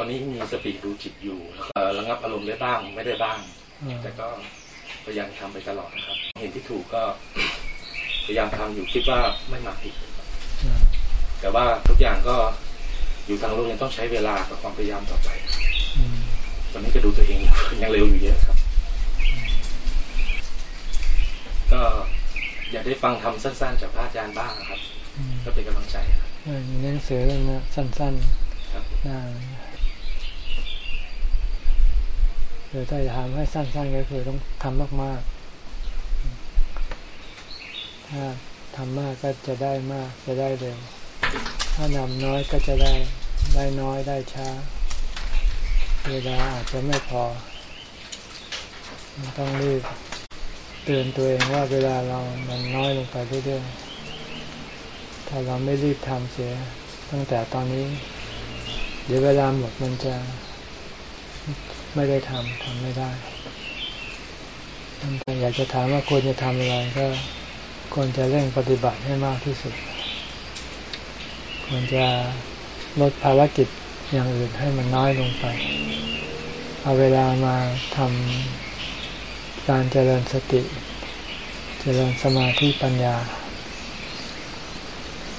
อนนี้มีสติดูจิตอยู่เอ่อระงับอารมณ์ได้บ้างไม่ได้บ้างอ่าแต่ก็พยายามทำไปตลอดนะครับ เห็นที่ถูกก็พยายามทำอยู่คิดว่าไม่มาผิดอ่าแต่ว่าทุกอย่างก็อยู่ทางโลกยังต้องใช้เวลากับความพยายามต่อไปอืมตอนนี้ก็ดูตัวเองอยู่ยังเร็วอยู่เยอะครับ ก็อยากได้ฟังทำสั้นๆจากพระอาจารย์บ้างนะครับอืมก็เป็นกำลังใจครับเออมีหนังสือเรื่องนี้สั้นครับ ๆได้ คือถ้าจะทำให้สั้น ๆ ก็คือต้องทำมากๆ ถ้าทำมากก็จะได้มากจะได้เร็ว ถ้านำน้อยก็จะได้ได้น้อยได้ช้า เวลาอาจจะไม่พอ ต้องรีบเตือนตัวเองว่าเวลาเรามันน้อยลงไปเรื่อยๆ ถ้าเราไม่รีบทำเสีย ตั้งแต่ตอนนี้ เดี๋ยวเวลาหมดมันจะ ไม่ได้ทำทำไม่ได้อยากจะถามว่าควรจะทำอะไรก็ควรจะเร่งปฏิบัติให้มากที่สุด ควรจะลดภารกิจอย่างอื่นให้มันน้อยลงไป เอาเวลามาทำการเจริญสติ เจริญสมาธิปัญญา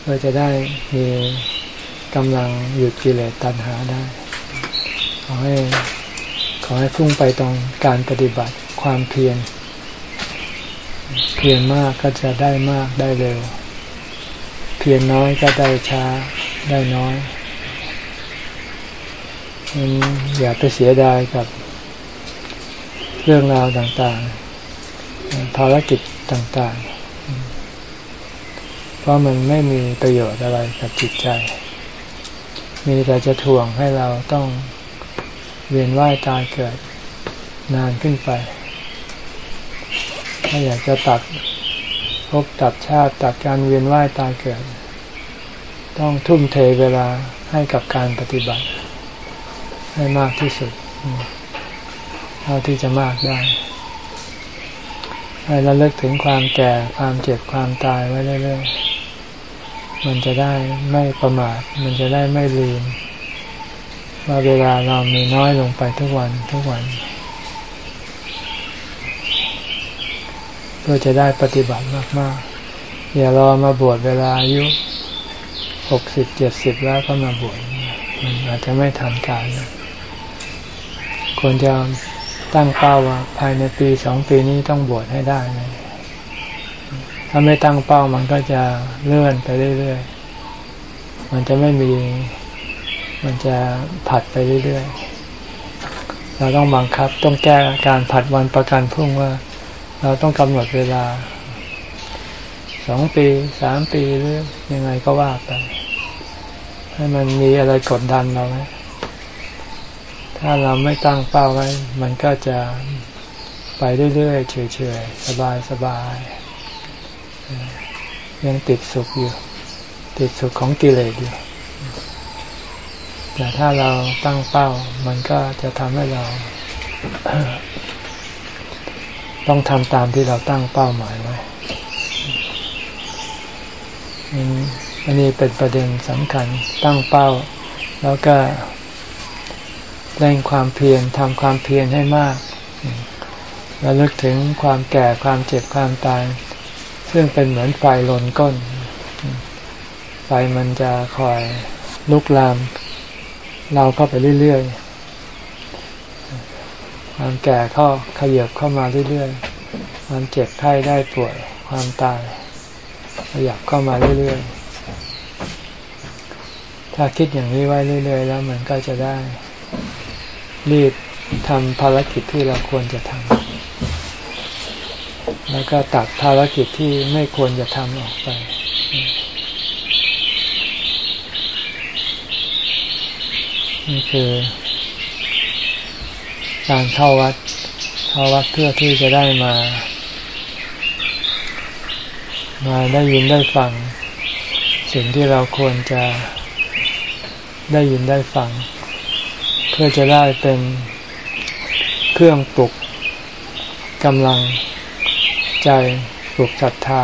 เพื่อจะได้มีกำลังหยุดกิเลสตัณหาได้ขอให้ ขอให้พุ่งไปตรงการปฏิบัติความเพียรเพียรมากก็จะได้มากได้เร็ว เพียรน้อยก็ได้ช้าได้น้อยอย่าไปเสียดายกับเรื่องราวต่างๆ ภารกิจต่างๆ เพราะมันไม่มีประโยชน์อะไรกับจิตใจ มีแต่จะถ่วงให้เราต้อง เวียนว่ายตายเกิดนานขึ้นไป ถ้าอยากจะตัดภพตัดชาติตัดการเวียนว่ายตายเกิด ต้องทุ่มเทเวลาให้กับการปฏิบัติ ให้มากที่สุดเท่าที่จะมากได้ให้ระลึกถึงความแก่ความเจ็บความตายไว้เรื่อยๆมันจะได้ไม่ประมาทมันจะได้ไม่ลืม ว่าเวลาเรามีน้อยลงไปทุกวันทุกวัน เพื่อจะได้ปฏิบัติมากๆอย่ารอมาบวชเวลาอายุหกสิบเจ็ดสิบแล้วก็มาบวชมันอาจจะไม่ทันการนะควรจะตั้งเป้าว่าภายในปีสองปีนี้ต้องบวชให้ได้เลยถ้าไม่ตั้งเป้ามันก็จะเลื่อนไปเรื่อยๆ มันจะไม่มี มันจะผัดไปเรื่อยๆ เราต้องบังคับต้องแก้การผัดวันประกันพรุ่งว่า เราต้องกำหนดเวลาสองปีสามปีหรือยังไงก็ว่าไป ให้มันมีอะไรกดดันเราไหมถ้าเราไม่ตั้งเป้าไว้ มันก็จะไปเรื่อยๆเฉยๆ สบายๆยังติดสุขอยู่ ติดสุขของกิเลสอยู่ แต่ถ้าเราตั้งเป้า มันก็จะทำให้เรา ต้องทำตามที่เราตั้งเป้าหมายไว้อันนี้เป็นประเด็นสำคัญตั้งเป้า แล้วก็เร่งความเพียรทำความเพียรให้มากแล้วลึกถึงความแก่ความเจ็บความตาย ซึ่งเป็นเหมือนไฟลนก้น ไฟมันจะคอยลุกลาม เราเข้าไปเรื่อยๆ ความแก่เข้าขยับเข้ามาเรื่อยๆ ความเจ็บไข้ได้ป่วย ความตาย ขยับเข้ามาเรื่อยๆ ถ้าคิดอย่างนี้ไว้เรื่อยๆ แล้วมันก็จะได้รีบทำภารกิจที่เราควรจะทำ แล้วก็ตัดภารกิจที่ไม่ควรจะทำออกไป นี่คือ การเข้าวัด เข้าวัดเพื่อที่จะได้มา มาได้ยินได้ฟัง สิ่งที่เราควรจะได้ยินได้ฟัง เพื่อจะได้เป็นเครื่องปลุกกำลังใจปลุกศรัทธา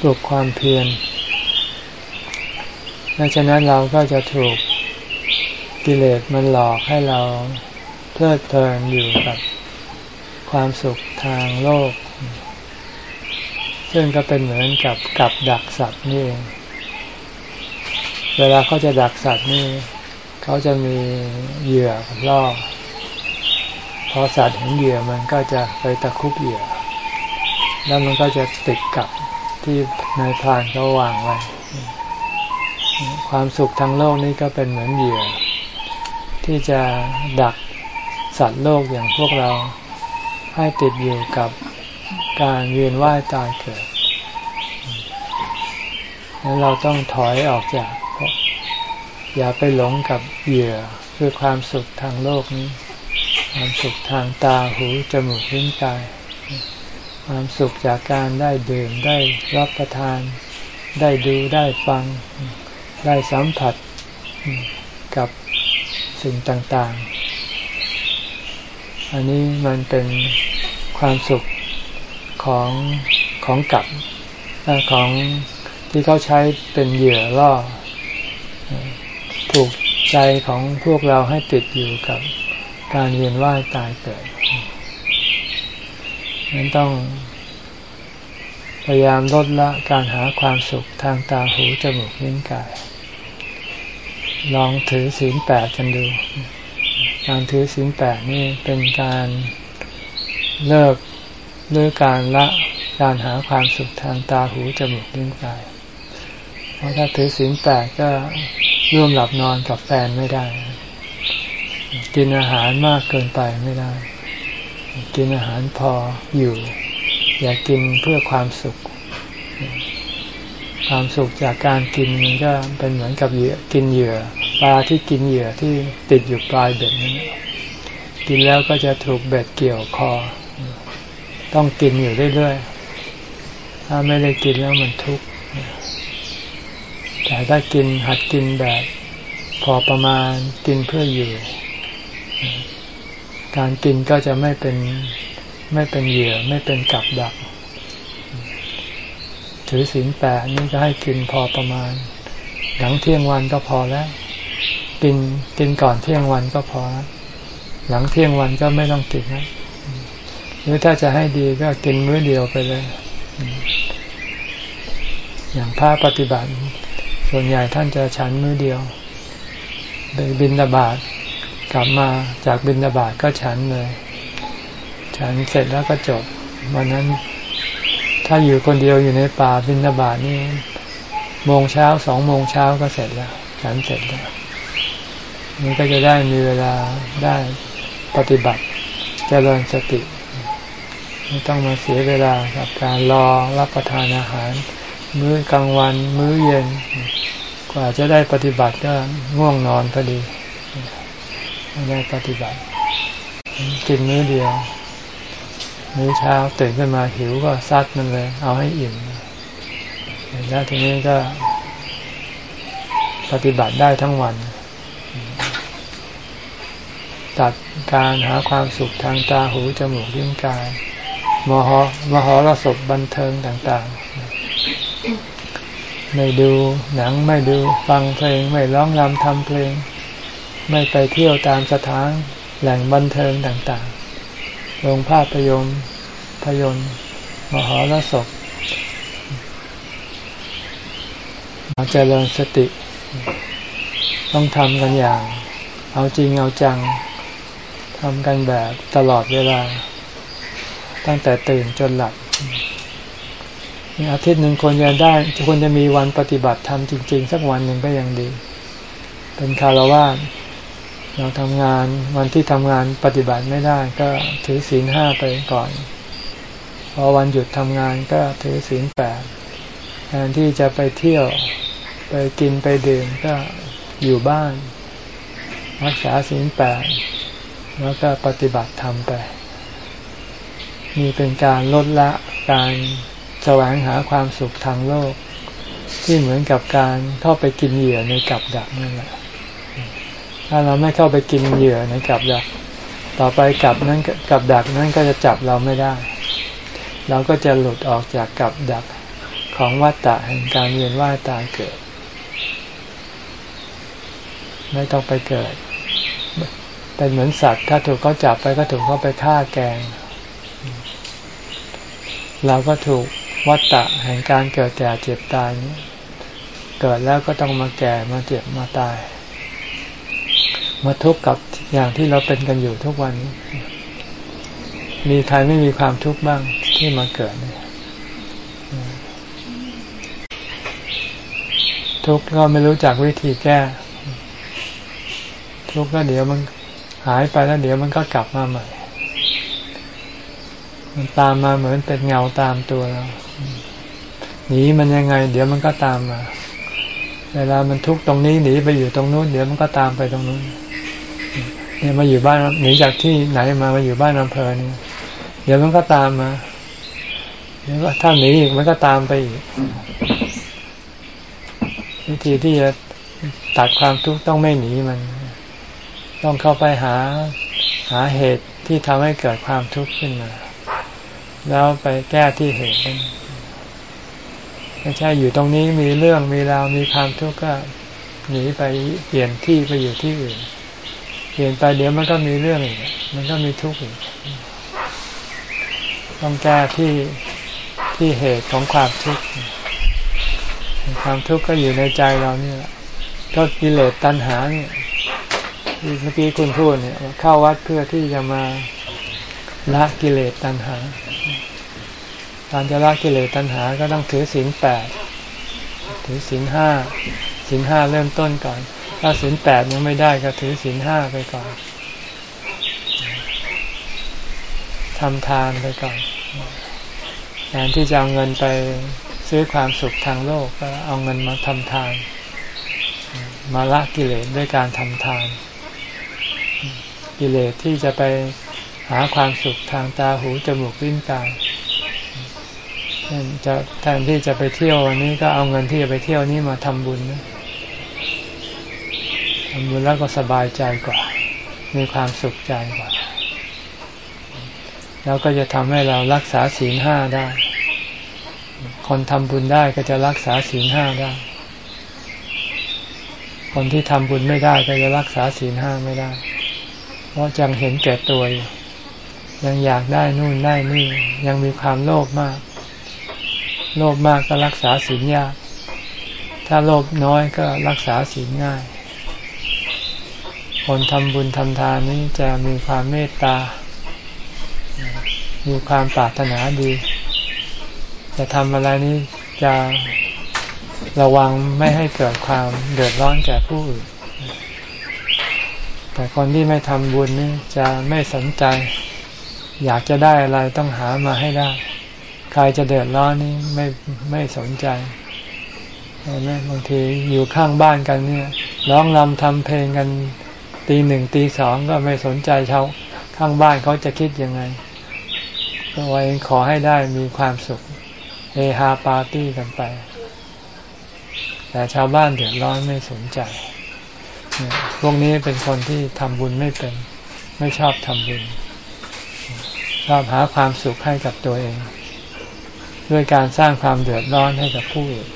ปลุกความเพียรดังนั้นเราก็จะถูก กิเลสมันหลอกให้เราเพลิดเพลินอยู่กับความสุขทางโลก ซึ่งก็เป็นเหมือนกับกับดักสัตว์นี่เองเวลาเขาจะดักสัตว์นี่เขาจะมีเหยื่อล่อพอสัตว์เห็นเหยื่อมันก็จะไปตะคุบเหยื่อ แล้วมันก็จะติดกับที่นายพรานเขาวางไว้ความสุขทางโลกนี่ก็เป็นเหมือนเหยื่อ ที่จะดักสัตว์โลกอย่างพวกเราให้ติดอยู่กับการเวียนว่ายตายเกิดนั้นเราต้องถอยออกจาก อย่าไปหลงกับเหยื่อคือความสุขทางโลกนี้ ความสุขทางตาหูจมูกลิ้นกาย ความสุขจากการได้ดื่มได้รับประทาน ได้ดูได้ฟัง ได้สัมผัสกับ สิ่งต่างๆ อันนี้มันเป็นความสุขของของกับของที่เขาใช้เป็นเหยื่อล่อถูกใจของพวกเราให้ติดอยู่กับการเวียนว่ายตายเกิดนั้นต้องพยายามลดละการหาความสุขทางตาหูจมูกลิ้นกาย ลองถือศีลแปดกันดู การถือศีลแปดนี่เป็นการเลิกหรือการละการหาความสุขทางตาหูจมูกลิ้นกาย เพราะถ้าถือศีลแปดก็ร่วมหลับนอนกับแฟนไม่ได้ กินอาหารมากเกินไปไม่ได้ กินอาหารพออยู่ อย่ากินเพื่อความสุข ความสุขจากการกินมันก็เป็นเหมือนกับเหยื่อกินเหยื่อปลาที่กินเหยื่อที่ติดอยู่ปลายเบ็ดนั้นกินแล้วก็จะถูกเบ็ดเกี่ยวคอ ต้องกินอยู่เรื่อยๆถ้าไม่ได้กินแล้วมันทุกข์แต่ถ้ากินหัดกินแบบพอประมาณกินเพื่ออยู่ การกินก็จะไม่เป็นไม่เป็นเหยื่อไม่เป็นกับดัก ถือศีลแปดนี่ก็ให้กินพอประมาณ หลังเที่ยงวันก็พอแล้ว กินกินก่อนเที่ยงวันก็พอหลังเที่ยงวันก็ไม่ต้องกินนะหรือถ้าจะให้ดีก็กินมื้อเดียวไปเลย อย่างพระปฏิบัติ ส่วนใหญ่ท่านจะฉันมื้อเดียวไปบินตาบาตกลับมาจากบินตาบาตก็ฉันเลย ฉันเสร็จแล้วก็จบวันนั้น ถ้าอยู่คนเดียวอยู่ในป่าบินตาบาตนี่โมงเช้าสองโมงเช้าก็เสร็จแล้วฉันเสร็จแล้วนี่ก็จะได้มีเวลาได้ปฏิบัติจเจริญสติไม่ต้องมาเสียเวลากับการรอรับประทานอาหาร มื้อกลางวัน มื้อเย็น กว่าจะได้ปฏิบัติก็ง่วงนอนพอดีไม่ได้ปฏิบัติกินมื้อเดียว มื้อเช้าตื่นขึ้นมาหิวก็ซัดมันเลย เอาให้อิ่มแล้วทีนี้ก็ ปฏิบัติได้ทั้งวัน ตัดการหาความสุขทางตาหูจมูกลิ้นกาย มหมหรสพบันเทิงต่าง ๆ ไม่ดูหนังไม่ดูฟังเพลง ไม่ร้องรำทำเพลง ไม่ไปเที่ยวตามสถานแหล่งบันเทิงต่างๆ โรงภาพยนตร์พยนตร์มหรสพมาเจริญสติ ต้องทำกันอย่าง เอาจริงเอาจังทำกันแบบตลอดเวลา ตั้งแต่ตื่นจนหลับอาทิตย์หนึ่งคนจะได้ควรจะมีวันปฏิบัติธรรมจริง ๆ สักวันหนึ่งก็ยังดี เป็นคารวะ เราทำงานวันที่ทำงานปฏิบัติไม่ได้ ก็ถือศีลห้าไปก่อน พอวันหยุดทำงานก็ถือศีลแปดแทนที่จะไปเที่ยวไปกินไปดื่มก็อยู่บ้าน รักษาศีลแปดแล้วก็ปฏิบัติธรรมไปมีเป็นการลดละการแสวงหาความสุขทางโลก ที่เหมือนกับการเข้าไปกินเหยื่อในกับดักนั่นแหละ ถ้าเราไม่เข้าไปกินเหยื่อในกับดัก ต่อไปกับนั้นกับดักนั้นก็จะจับเราไม่ได้ เราก็จะหลุดออกจากกับดักของวัฏฏะแห่งการเวียนว่ายตายเกิด ไม่ต้องไปเกิด เป็นเหมือนสัตว์ ถ้าถูกเขาจับไปก็ถูกเขาไปฆ่าแกง เราก็ถูกวัฏฏะแห่งการเกิดแก่เจ็บตายนี้ เกิดแล้วก็ต้องมาแก่มาเจ็บมาตาย มาทุกข์กับอย่างที่เราเป็นกันอยู่ทุกวันนี้ มีใครไม่มีความทุกข์บ้างที่มาเกิดเนี่ยทุกข์ก็ไม่รู้จักวิธีแก้ ทุกข์ก็เดี๋ยวมันหายไปแล้วเดี๋ยวมันก็กลับมาใหม่ มันตามมาเหมือนเป็นเงาตามตัวเราหนีมันยังไง เดี๋ยวมันก็ตามมา เวลามันทุกข์ตรงนี้หนีไปอยู่ตรงนู้นเดี๋ยวมันก็ตามไปตรงนู้นเนี่ยมาอยู่บ้านหนีจากที่ไหนมามาอยู่บ้านอำเภอเนี่ยเดี๋ยวมันก็ตามมาเดี๋ยวถ้าหนีอีกมันก็ตามไปอีกวิธีที่จะตัดความทุกข์ต้องไม่หนีมัน ต้องเข้าไปหาหาเหตุที่ทำให้เกิดความทุกข์ขึ้นมา แล้วไปแก้ที่เหตุนั้น ไม่ใช่อยู่ตรงนี้มีเรื่องมีราวมีความทุกข์ก็หนีไปเปลี่ยนที่ไปอยู่ที่อื่น เปลี่ยนไปเดี๋ยวมันก็มีเรื่องอีกมันก็มีทุกข์อีกต้องแก้ที่ที่เหตุของความทุกข์ความทุกข์ก็อยู่ในใจเรานี่ยก็กิเลสตัณหาเนี่ยที่เมื่อกี้คุณพูดเนี่ยเข้าวัดเพื่อที่จะมาละกิเลสตัณหา การจะละกิเลสตัณหาก็ต้องถือศีลแปดถือศีลห้าศีลห้าเริ่มต้นก่อน ถ้าศีลแปดยังไม่ได้ก็ถือศีลห้าไปก่อนทำทานไปก่อนแทนที่จะเอาเงินไปซื้อความสุขทางโลกก็เอาเงินมาทำทาน มาละกิเลสด้วยการทำทาน กิเลสที่จะไปหาความสุขทางตาหูจมูกลิ้นกาย จะแทนที่จะไปเที่ยววันนี้ก็เอาเงินที่จะไปเที่ยวนี้มาทำบุญนะทำบุญแล้วก็สบายใจกว่า มีความสุขใจกว่า แล้วก็จะทำให้เรารักษาศีลห้าได้ คนทำบุญได้ก็จะรักษาศีลห้าได้ คนที่ทำบุญไม่ได้ก็จะรักษาศีลห้าไม่ได้ เพราะยังเห็นแก่ตัวอยู่ยังอยากได้นู่นได้นี่ยังมีความโลภมาก โลภมากก็รักษาศีลยาก ถ้าโลภน้อยก็รักษาศีลง่าย คนทำบุญทำทานนี้จะมีความเมตตา มีความปรารถนาดี จะทำอะไรนี้จะระวังไม่ให้เกิดความเดือดร้อนแก่ผู้อื่น แต่คนที่ไม่ทำบุญนี่จะไม่สนใจ อยากจะได้อะไรต้องหามาให้ได้ ครจะเดือดร้อนนี่ไม่ไม่สนใจใช่ไหมบางทีอยู่ข้างบ้านกันเนี่ยร้องรำทำเพลงกันตีหนึ่งตีสองก็ไม่สนใจชาวข้างบ้านเขาจะคิดยังไงก็ไว้ขอให้ได้มีความสุขเฮฮาปาร์ตี้กันไป แต่ชาวบ้านเดือดร้อนไม่สนใจ พวกนี้เป็นคนที่ทำบุญไม่เป็น ไม่ชอบทำบุญ ชอบหาความสุขให้กับตัวเอง ด้วยการสร้างความเดือดร้อนให้กับผู้อื่น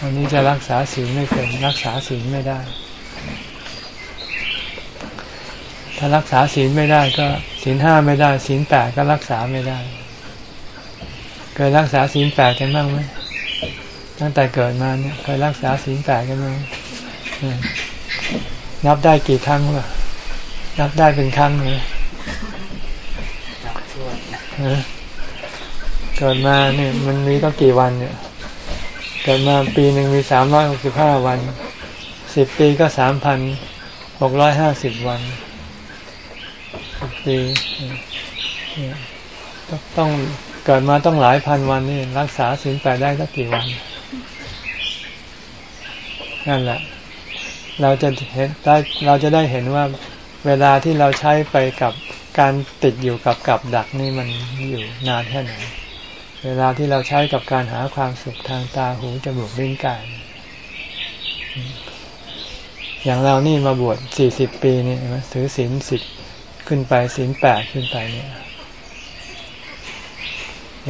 อันนี้จะรักษาศีลไม่เป็นรักษาศีลไม่ได้ ถ้ารักษาศีลไม่ได้ก็ศีลห้าไม่ได้ศีลแปดก็รักษาไม่ได้ เคยรักษาศีลแปดกันบ้างไหมตั้งแต่เกิดมาเนี่ยเคยรักษาศีลแปดกันไหมนับได้กี่ครั้งล่ะนับได้เป็นครั้งเลย เกิดมาเนี่ยมันมีตั้งกี่วันเนี่ย เกิดมาปีหนึ่งมีสามร้อยหกสิบห้าวัน สิบปีก็สามพันหกร้อยห้าสิบวันสิบปีต้องเกิดมาต้องหลายพันวันนี่รักษาศีลแปดได้สักกี่วัน นั่นแหละ เราจะเห็นได้เราจะได้เห็นว่าเวลาที่เราใช้ไปกับการติดอยู่กับกับดักนี่มันอยู่นานแค่ไหน เวลาที่เราใช้กับการหาความสุขทางตาหูจมูกลิ้นกายอย่างเรานี่มาบวชสี่สิบปีเนี่ยถือศีลสิบขึ้นไปศีลแปดขึ้นไปเนี่ย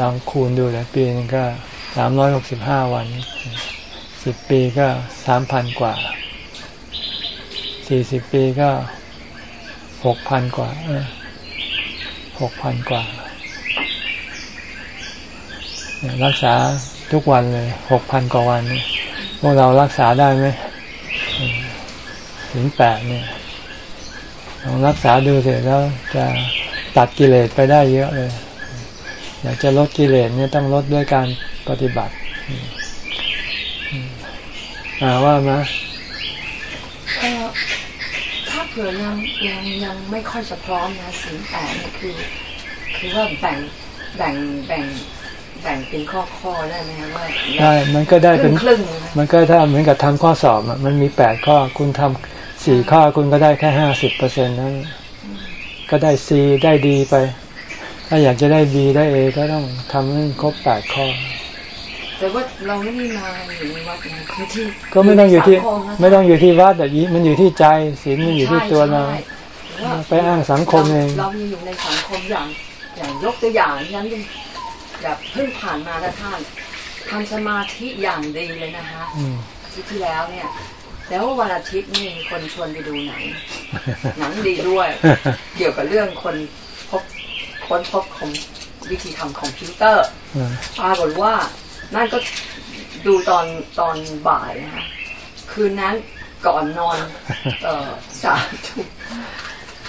ลองคูณดูเลยปีนึงก็สามร้อยหกสิบห้าวันสิบปีก็สามพันกว่าสี่สิบปีก็หกพันกว่าหกพันกว่า รักษาทุกวันเลยหกพันกว่าวันพวกเรารักษาได้ไหมถึงแปดเนี่ยลองรักษาดูเสร็จแล้วจะตัดกิเลสไปได้เยอะเลย อยากจะลดกิเลสเนี่ยต้องลดด้วยการปฏิบัติอาว่ามาถ้าเผื่อยังยังยังไม่ค่อยจะพร้อมนะสิ่งแต่เนี่ยคือ คือว่าแบ่งแบ่งแบ่ง แบ่งเป็นข้อข้อได้ไหมคว่าได้มันก็ได้เป็นครึ่งมันก็ถ้าเหมือนกับทำข้อสอบอะมันมีแปดข้อคุณทำสี่ข้อคุณก็ได้แค่ห้าสิบเปอร์เซ็นต์นั้นก็ได้ซีได้ดีไป ถ้าอยากจะได้บีได้เอก็ต้องทำให้ครบแปดข้อแต่ว่าเราไม่ได้มาอยู่ในวัดนะคือที่ก็ไม่ต้องอยู่ที่ ไม่ต้องอยู่ที่วัดแต่ยีมันอยู่ที่ใจศีลมันอยู่ที่ตัวเราไปอ้างสังคมเองเราอยู่ในสังคมอย่างอย่างยกตัวอย่างนั้น แบบเพิ่งผ่านมาแล้วท่านทำสมาธิอย่างดีเลยนะคะที่ที่แล้วเนี่ย แล้ววันอาทิตย์นี่มีคนชวนไปดูหนัง หนังดีด้วย เกี่ยวกับเรื่องคนพบค้นพบคอมวิธีทำคอมพิวเตอร์ปรากฏว่านั่นก็ดูตอนตอนบ่ายนะคะคืนนั้นก่อนนอนเออสามทุ่ม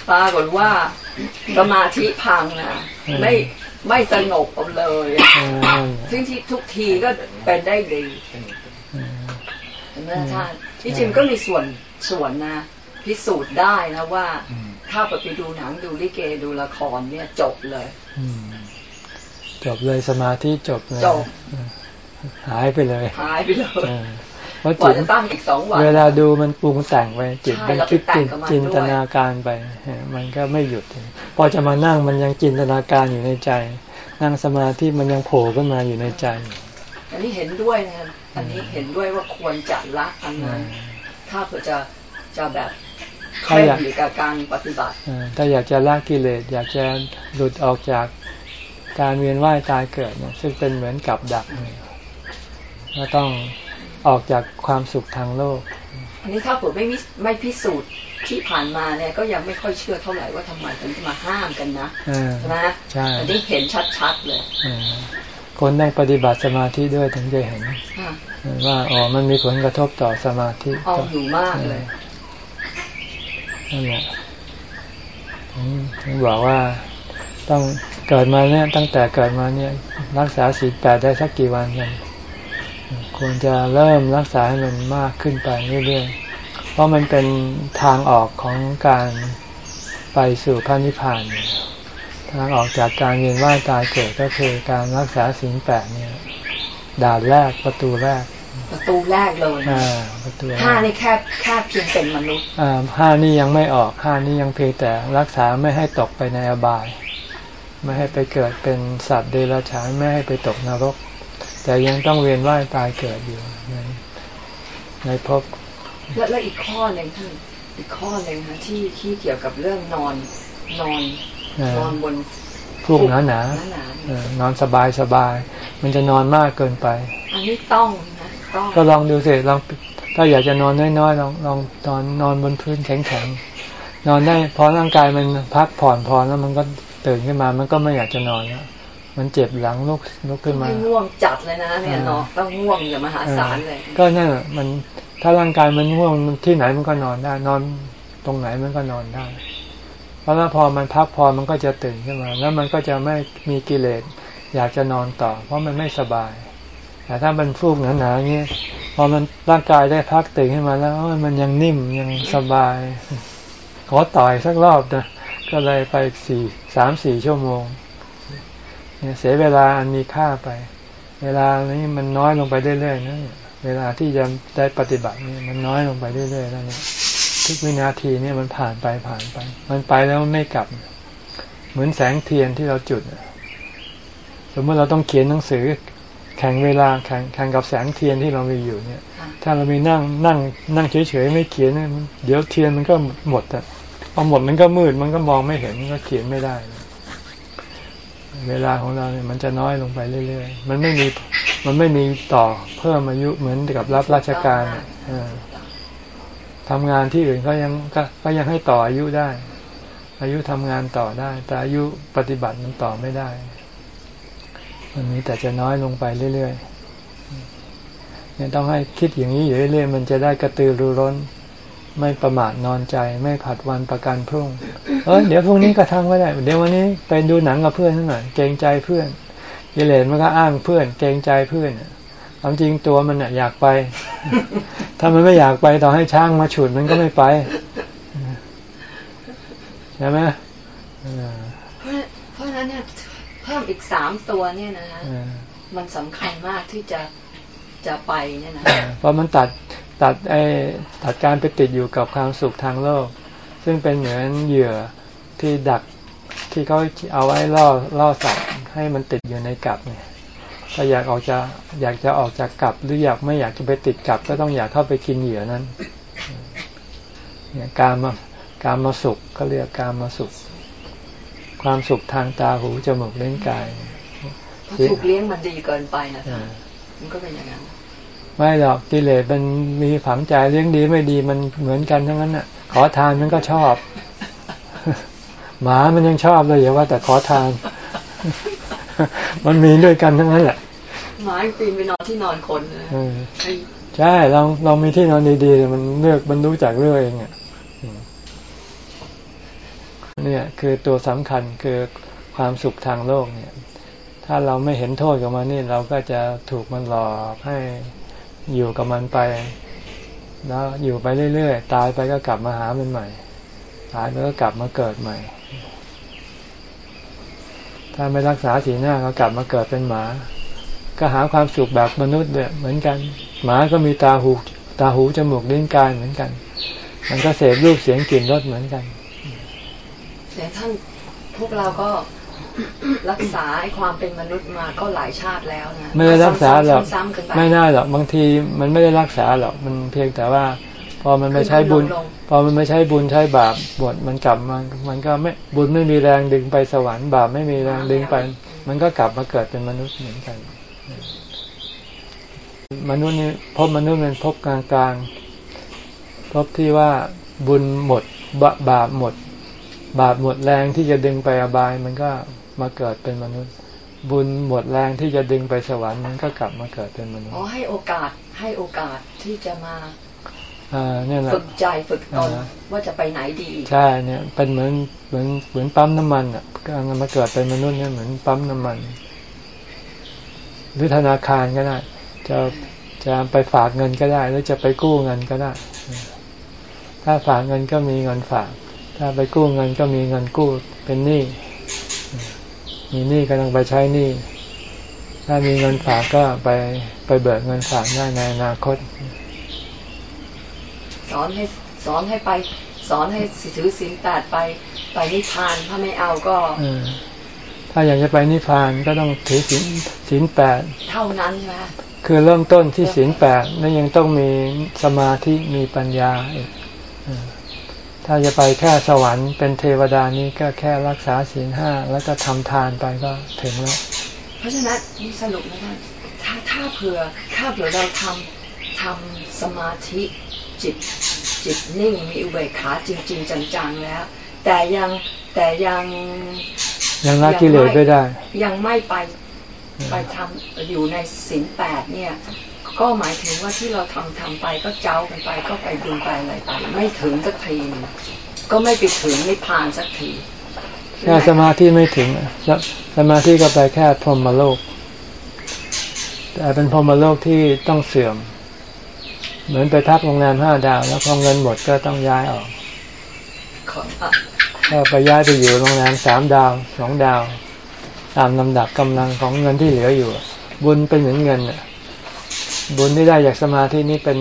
ปรากฏว่าสมาธิพังนะไม่ ไม่สงบเลยซึ่งที่ทุกทีก็เป็นได้ดีนะท่านที่จริงก็มีส่วนส่วนนะ พิสูจน์ได้นะว่า ถ้าไปดูหนังดูลิเกดูละครเนี่ยจบเลยจบเลยสมาธิจบเลยจบหายไปเลย หายไปเลย เพราะจิตตั้งอีกสองวันเวลาดูมันปรุงแต่งไปจิตมันคิดจินตนาการไป มันก็ไม่หยุด พอจะมานั่งมันยังจินตนาการอยู่ในใจ นั่งสมาธิมันยังโผล่ขึ้นมาอยู่ในใจ อันนี้เห็นด้วยนะอันนี้เห็นด้วยว่าควรจะละอันนั้นถ้าเผื่อจะจะแบบใครอยู่กับการปฏิบัติถ้าอยากจะละกิเลสอยากจะหลุดออกจากการเวียนว่ายตายเกิดเนี่ยซึ่งเป็นเหมือนกับดักก็ต้อง ออกจากความสุขทางโลก อันนี้ถ้าผมไม่ไม่พิสูจน์ที่ผ่านมาเนี่ยก็ยังไม่ค่อยเชื่อเท่าไหร่ว่าทำไมถึงมาห้ามกันนะใช่ไหมใช่อันนี้เห็นชัดๆเลยคนได้ปฏิบัติสมาธิด้วยถึงจะเห็นว่าอ๋อมันมีผลกระทบต่อสมาธิอ๋ออยู่มากเลยนั่นแหละถึงบอกว่าต้องเกิดมาเนี่ยตั้งแต่เกิดมาเนี่ยรักษาศีลแปดได้สักกี่วันกัน ควรจะเริ่มรักษาให้มันมากขึ้นไปเรื่อยๆ เพราะมันเป็นทางออกของการไปสู่พระนิพพาน ทางออกจากการเวียนว่ายตายเกิดก็คือการรักษาสิ่งแปดเนี่ย ด่านแรกประตูแรก ประตูแรกเลยอ่าประตูห้านี่แค่แค่เพียงเป็นมนุษย์อ่าห้านี่ยังไม่ออกห้านี่ยังเพียงแต่รักษาไม่ให้ตกไปในอบาย ไม่ให้ไปเกิดเป็นสัตว์เดรัจฉานไม่ให้ไปตกนรก แต่ยังต้องเวียนว่ายตายเกิดอยู่ในในภพแล้วแล้วอีกข้อหนึ่งท่านอีกข้อหนึ่งนะที่ที่เกี่ยวกับเรื่องนอนนอนนอนบนฟูกหนาหนานอนสบายสบาย มันจะนอนมากเกินไป อันนี้ต้องนะต้องก็ลองดูสิลองถ้าอยากจะนอนน้อยๆลองลองตอนนอนบนพื้นแข็งๆนอนได้พอร่างกายมันพักผ่อนพอแล้วมันก็ตื่นขึ้นมามันก็ไม่อยากจะนอนแล้ว มันเจ็บหลังลุกลุกขึ้นมาง่วงจัดเลยนะเนี่ยเนาะต้องง่วงอย่ามหาศาลเลย ก็นั่นมันถ้าร่างกายมันง่วงที่ไหนมันก็นอนได้ นอนตรงไหนมันก็นอนได้ เพราะว่าพอมันพักพอมันก็จะตื่นขึ้นมา แล้วมันก็จะไม่มีกิเลสอยากจะนอนต่อ เพราะมันไม่สบาย แต่ถ้ามันฟูกหนาๆเงี้ยพอมันร่างกายได้พักตื่นขึ้นมาแล้วมันยังนิ่มยังสบาย ขอต่อยสักรอบนะก็เลยไปสี่สามสี่ชั่วโมง เสียเวลาอันมีค่าไป เวลานี้มันน้อยลงไปเรื่อยๆนะเวลาที่จะได้ปฏิบัตินี่มันน้อยลงไปเรื่อยๆแล้วเนี่ยทุกวินาทีเนี่ยมันผ่านไปผ่านไป มันไปแล้วไม่กลับ เหมือนแสงเทียนที่เราจุด สมมติเราต้องเขียนหนังสือ แข่งเวลาแข่งแข่งกับแสงเทียนที่เรามีอยู่เนี่ย ถ้าเรามีนั่งนั่ง นั่งเฉยๆไม่เขียนเดี๋ยวเทียนมันก็หมดอะพอหมดมันก็มืดมันก็มองไม่เห็นมันก็เขียนไม่ได้ เวลาของเราเนี่ยมันจะน้อยลงไปเรื่อยๆ มันไม่มีมันไม่มีต่อเพิ่มอายุเหมือนกับรับราชการทำงานที่อื่นก็ยังก็ยังให้ต่ออายุได้ อายุทำงานต่อได้ แต่อายุปฏิบัติมันต่อไม่ได้ มันมีแต่จะน้อยลงไปเรื่อยๆเนี่ยต้องให้คิดอย่างนี้อยู่เรื่อยๆมันจะได้กระตือรือร้น ไม่ประมาทนอนใจ ไม่ผัดวันประกันพรุ่ง เออเดี๋ยวพรุ่งนี้ก็ทำก็ได้ เดี๋ยววันนี้ไปดูหนังกับเพื่อนหน่อยเกรงใจเพื่อนยิเลนมันก็อ้างเพื่อน เกรงใจเพื่อนความจริงตัวมันอยากไป ถ้ามันไม่อยากไปต่อให้ช่างมาฉุดมันก็ไม่ไปใช่ไหมเพราะเพราะนั้นเนี่ยเพิ่มอีกสามตัวเนี่ยนะฮะมันสำคัญมากที่จะจะไปเนี่ยนะเพราะมันตัด ตัดไอ้ตัดการไปติดอยู่กับความสุขทางโลก ซึ่งเป็นเหมือนเหยื่อที่ดักที่เขาเอาไว้ล่อล่อสัตว์ให้มันติดอยู่ในกับเนี่ยถ้าอยากออกจะอยากจะออกจากกับหรืออยากไม่อยากจะไปติดกับ ก็ต้องอยากเข้าไปกินเหยื่อนั้นเนี่ยการมาการมาสุขเขาเรียกการมาสุข ความสุขทางตาหูจมูกเล่นกายถูกเลี้ยงมันดีเกินไปนะคะมันก็เป็นอย่างนั้น ไม่หรอกกิเลสมันมีฝังใจเลี้ยงดีไม่ดีมันเหมือนกันทั้งนั้นอะ ขอทานมันก็ชอบ หมามันยังชอบเลยอย่าว่าแต่ขอทาน มันมีด้วยกันทั้งนั้นแหละหมาปีนไปนอนที่นอนคนใช่เราเรามีที่นอนดีๆมันเลือกมันรู้จักเลือกเองอะเนี่ยคือตัวสำคัญคือความสุขทางโลกเนี่ย ถ้าเราไม่เห็นโทษกับมันนี่เราก็จะถูกมันหลอกให้ อยู่กับมันไป แล้วอยู่ไปเรื่อยๆ ตายไปก็กลับมาหามันใหม่ ตายไปก็กลับมาเกิดใหม่ ถ้าไม่รักษาสีหน้าก็กลับมาเกิดเป็นหมา ก็หาความสุขแบบมนุษย์เนี่ยเหมือนกัน หมาก็มีตาหู ตาหูจมูกลิ้นกายเหมือนกัน มันก็เสพรูปเสียงกลิ่นรสเหมือนกัน แต่ท่านพวกเราก็ รักษาไอ้ความเป็นมนุษย์มาก็หลายชาติแล้วนะไม่ได้รักษาหรอกไม่น่าหรอกบางทีมันไม่ได้รักษาหรอกมันเพียงแต่ว่า พอมันไม่ใช้บุญ พอมันไม่ใช้บุญใช้บาปบวชมันกลับมามันก็ไม่บุญไม่มีแรงดึงไปสวรรค์บาปไม่มีแรงดึงไป มันก็กลับมาเกิดเป็นมนุษย์เหมือนกัน มนุษย์นี่พบมนุษย์เป็นพบกลางๆพบที่ว่าบุญหมดบาปหมด บาปหมดแรงที่จะดึงไปอบายมันก็ มาเกิดเป็นมนุษย์ บุญหมดแรงที่จะดึงไปสวรรค์มันก็กลับมาเกิดเป็นมนุษย์อ๋อให้โอกาสให้โอกาสที่จะมาอ่าเนี่ยแหละฝึกใจฝึกตนว่าจะไปไหนดี ใช่เนี่ยเป็นเหมือนเหมือนเหมือนปั๊มน้ำมันอะกำลังมาเกิดเป็นมนุษย์เนี่ยเหมือนปั๊มน้ำมัน หรือธนาคารก็ได้ จะจะไปฝากเงินก็ได้หรือจะไปกู้เงินก็ได้ ถ้าฝากเงินก็มีเงินฝาก ถ้าไปกู้เงินก็มีเงินกู้เป็นหนี้ มีหนี้ก็ต้องไปใช้หนี้ถ้ามีเงินฝากก็ไปไปเบิกเงินฝากได้ในอนาคต สอนให้สอนให้ไป สอนให้ถือศีลแปดไปไปนิพพานถ้าไม่เอาก็ถ้าอยากจะไปนิพพานก็ต้องถือศีลศีลแปดเท่านั้นใช่ไหมคือเริ่มต้นที่ศีลแปดแล้วยังต้องมีสมาธิมีปัญญาอีก ถ้าจะไปแค่สวรรค์เป็นเทวดานี้ก็แค่รักษาศีลห้าแล้วก็ทำทานไปก็ถึงแล้ว เพราะฉะนั้นนี่สรุปนะคะถ้าถ้าเผื่อถ้าเผื่อเราทำทำสมาธิจิตจิตนิ่งมีอุเบกขาจริง ๆ จังๆแล้ว แต่ยังแต่ยังยังละกิเลสไม่ได้ ยังไม่ไปไปทำอยู่ในศีลแปดเนี่ย ก็หมายถึงว่าที่เราทำทำไปก็เจ้ากันไป ก็ไปบุญไปอะไรไป ไม่ถึงสักทีก็ไม่ไปถึงไม่ผ่านสักทีแค่สมาธิไม่ถึงสมาธิก็ไปแค่พรหมโลก แต่เป็นพรหมโลกที่ต้องเสื่อม เหมือนไปพักโรงแรมห้าดาว แล้วพอเงินหมดก็ต้องย้ายออกก็ไปย้ายไปอยู่โรงแรมสามดาวสองดาว ตามลำดับกำลังของเงินที่เหลืออยู่ บุญเป็นเหมือนเงินอะ บุญที่ได้จากสมาธินี้เป็น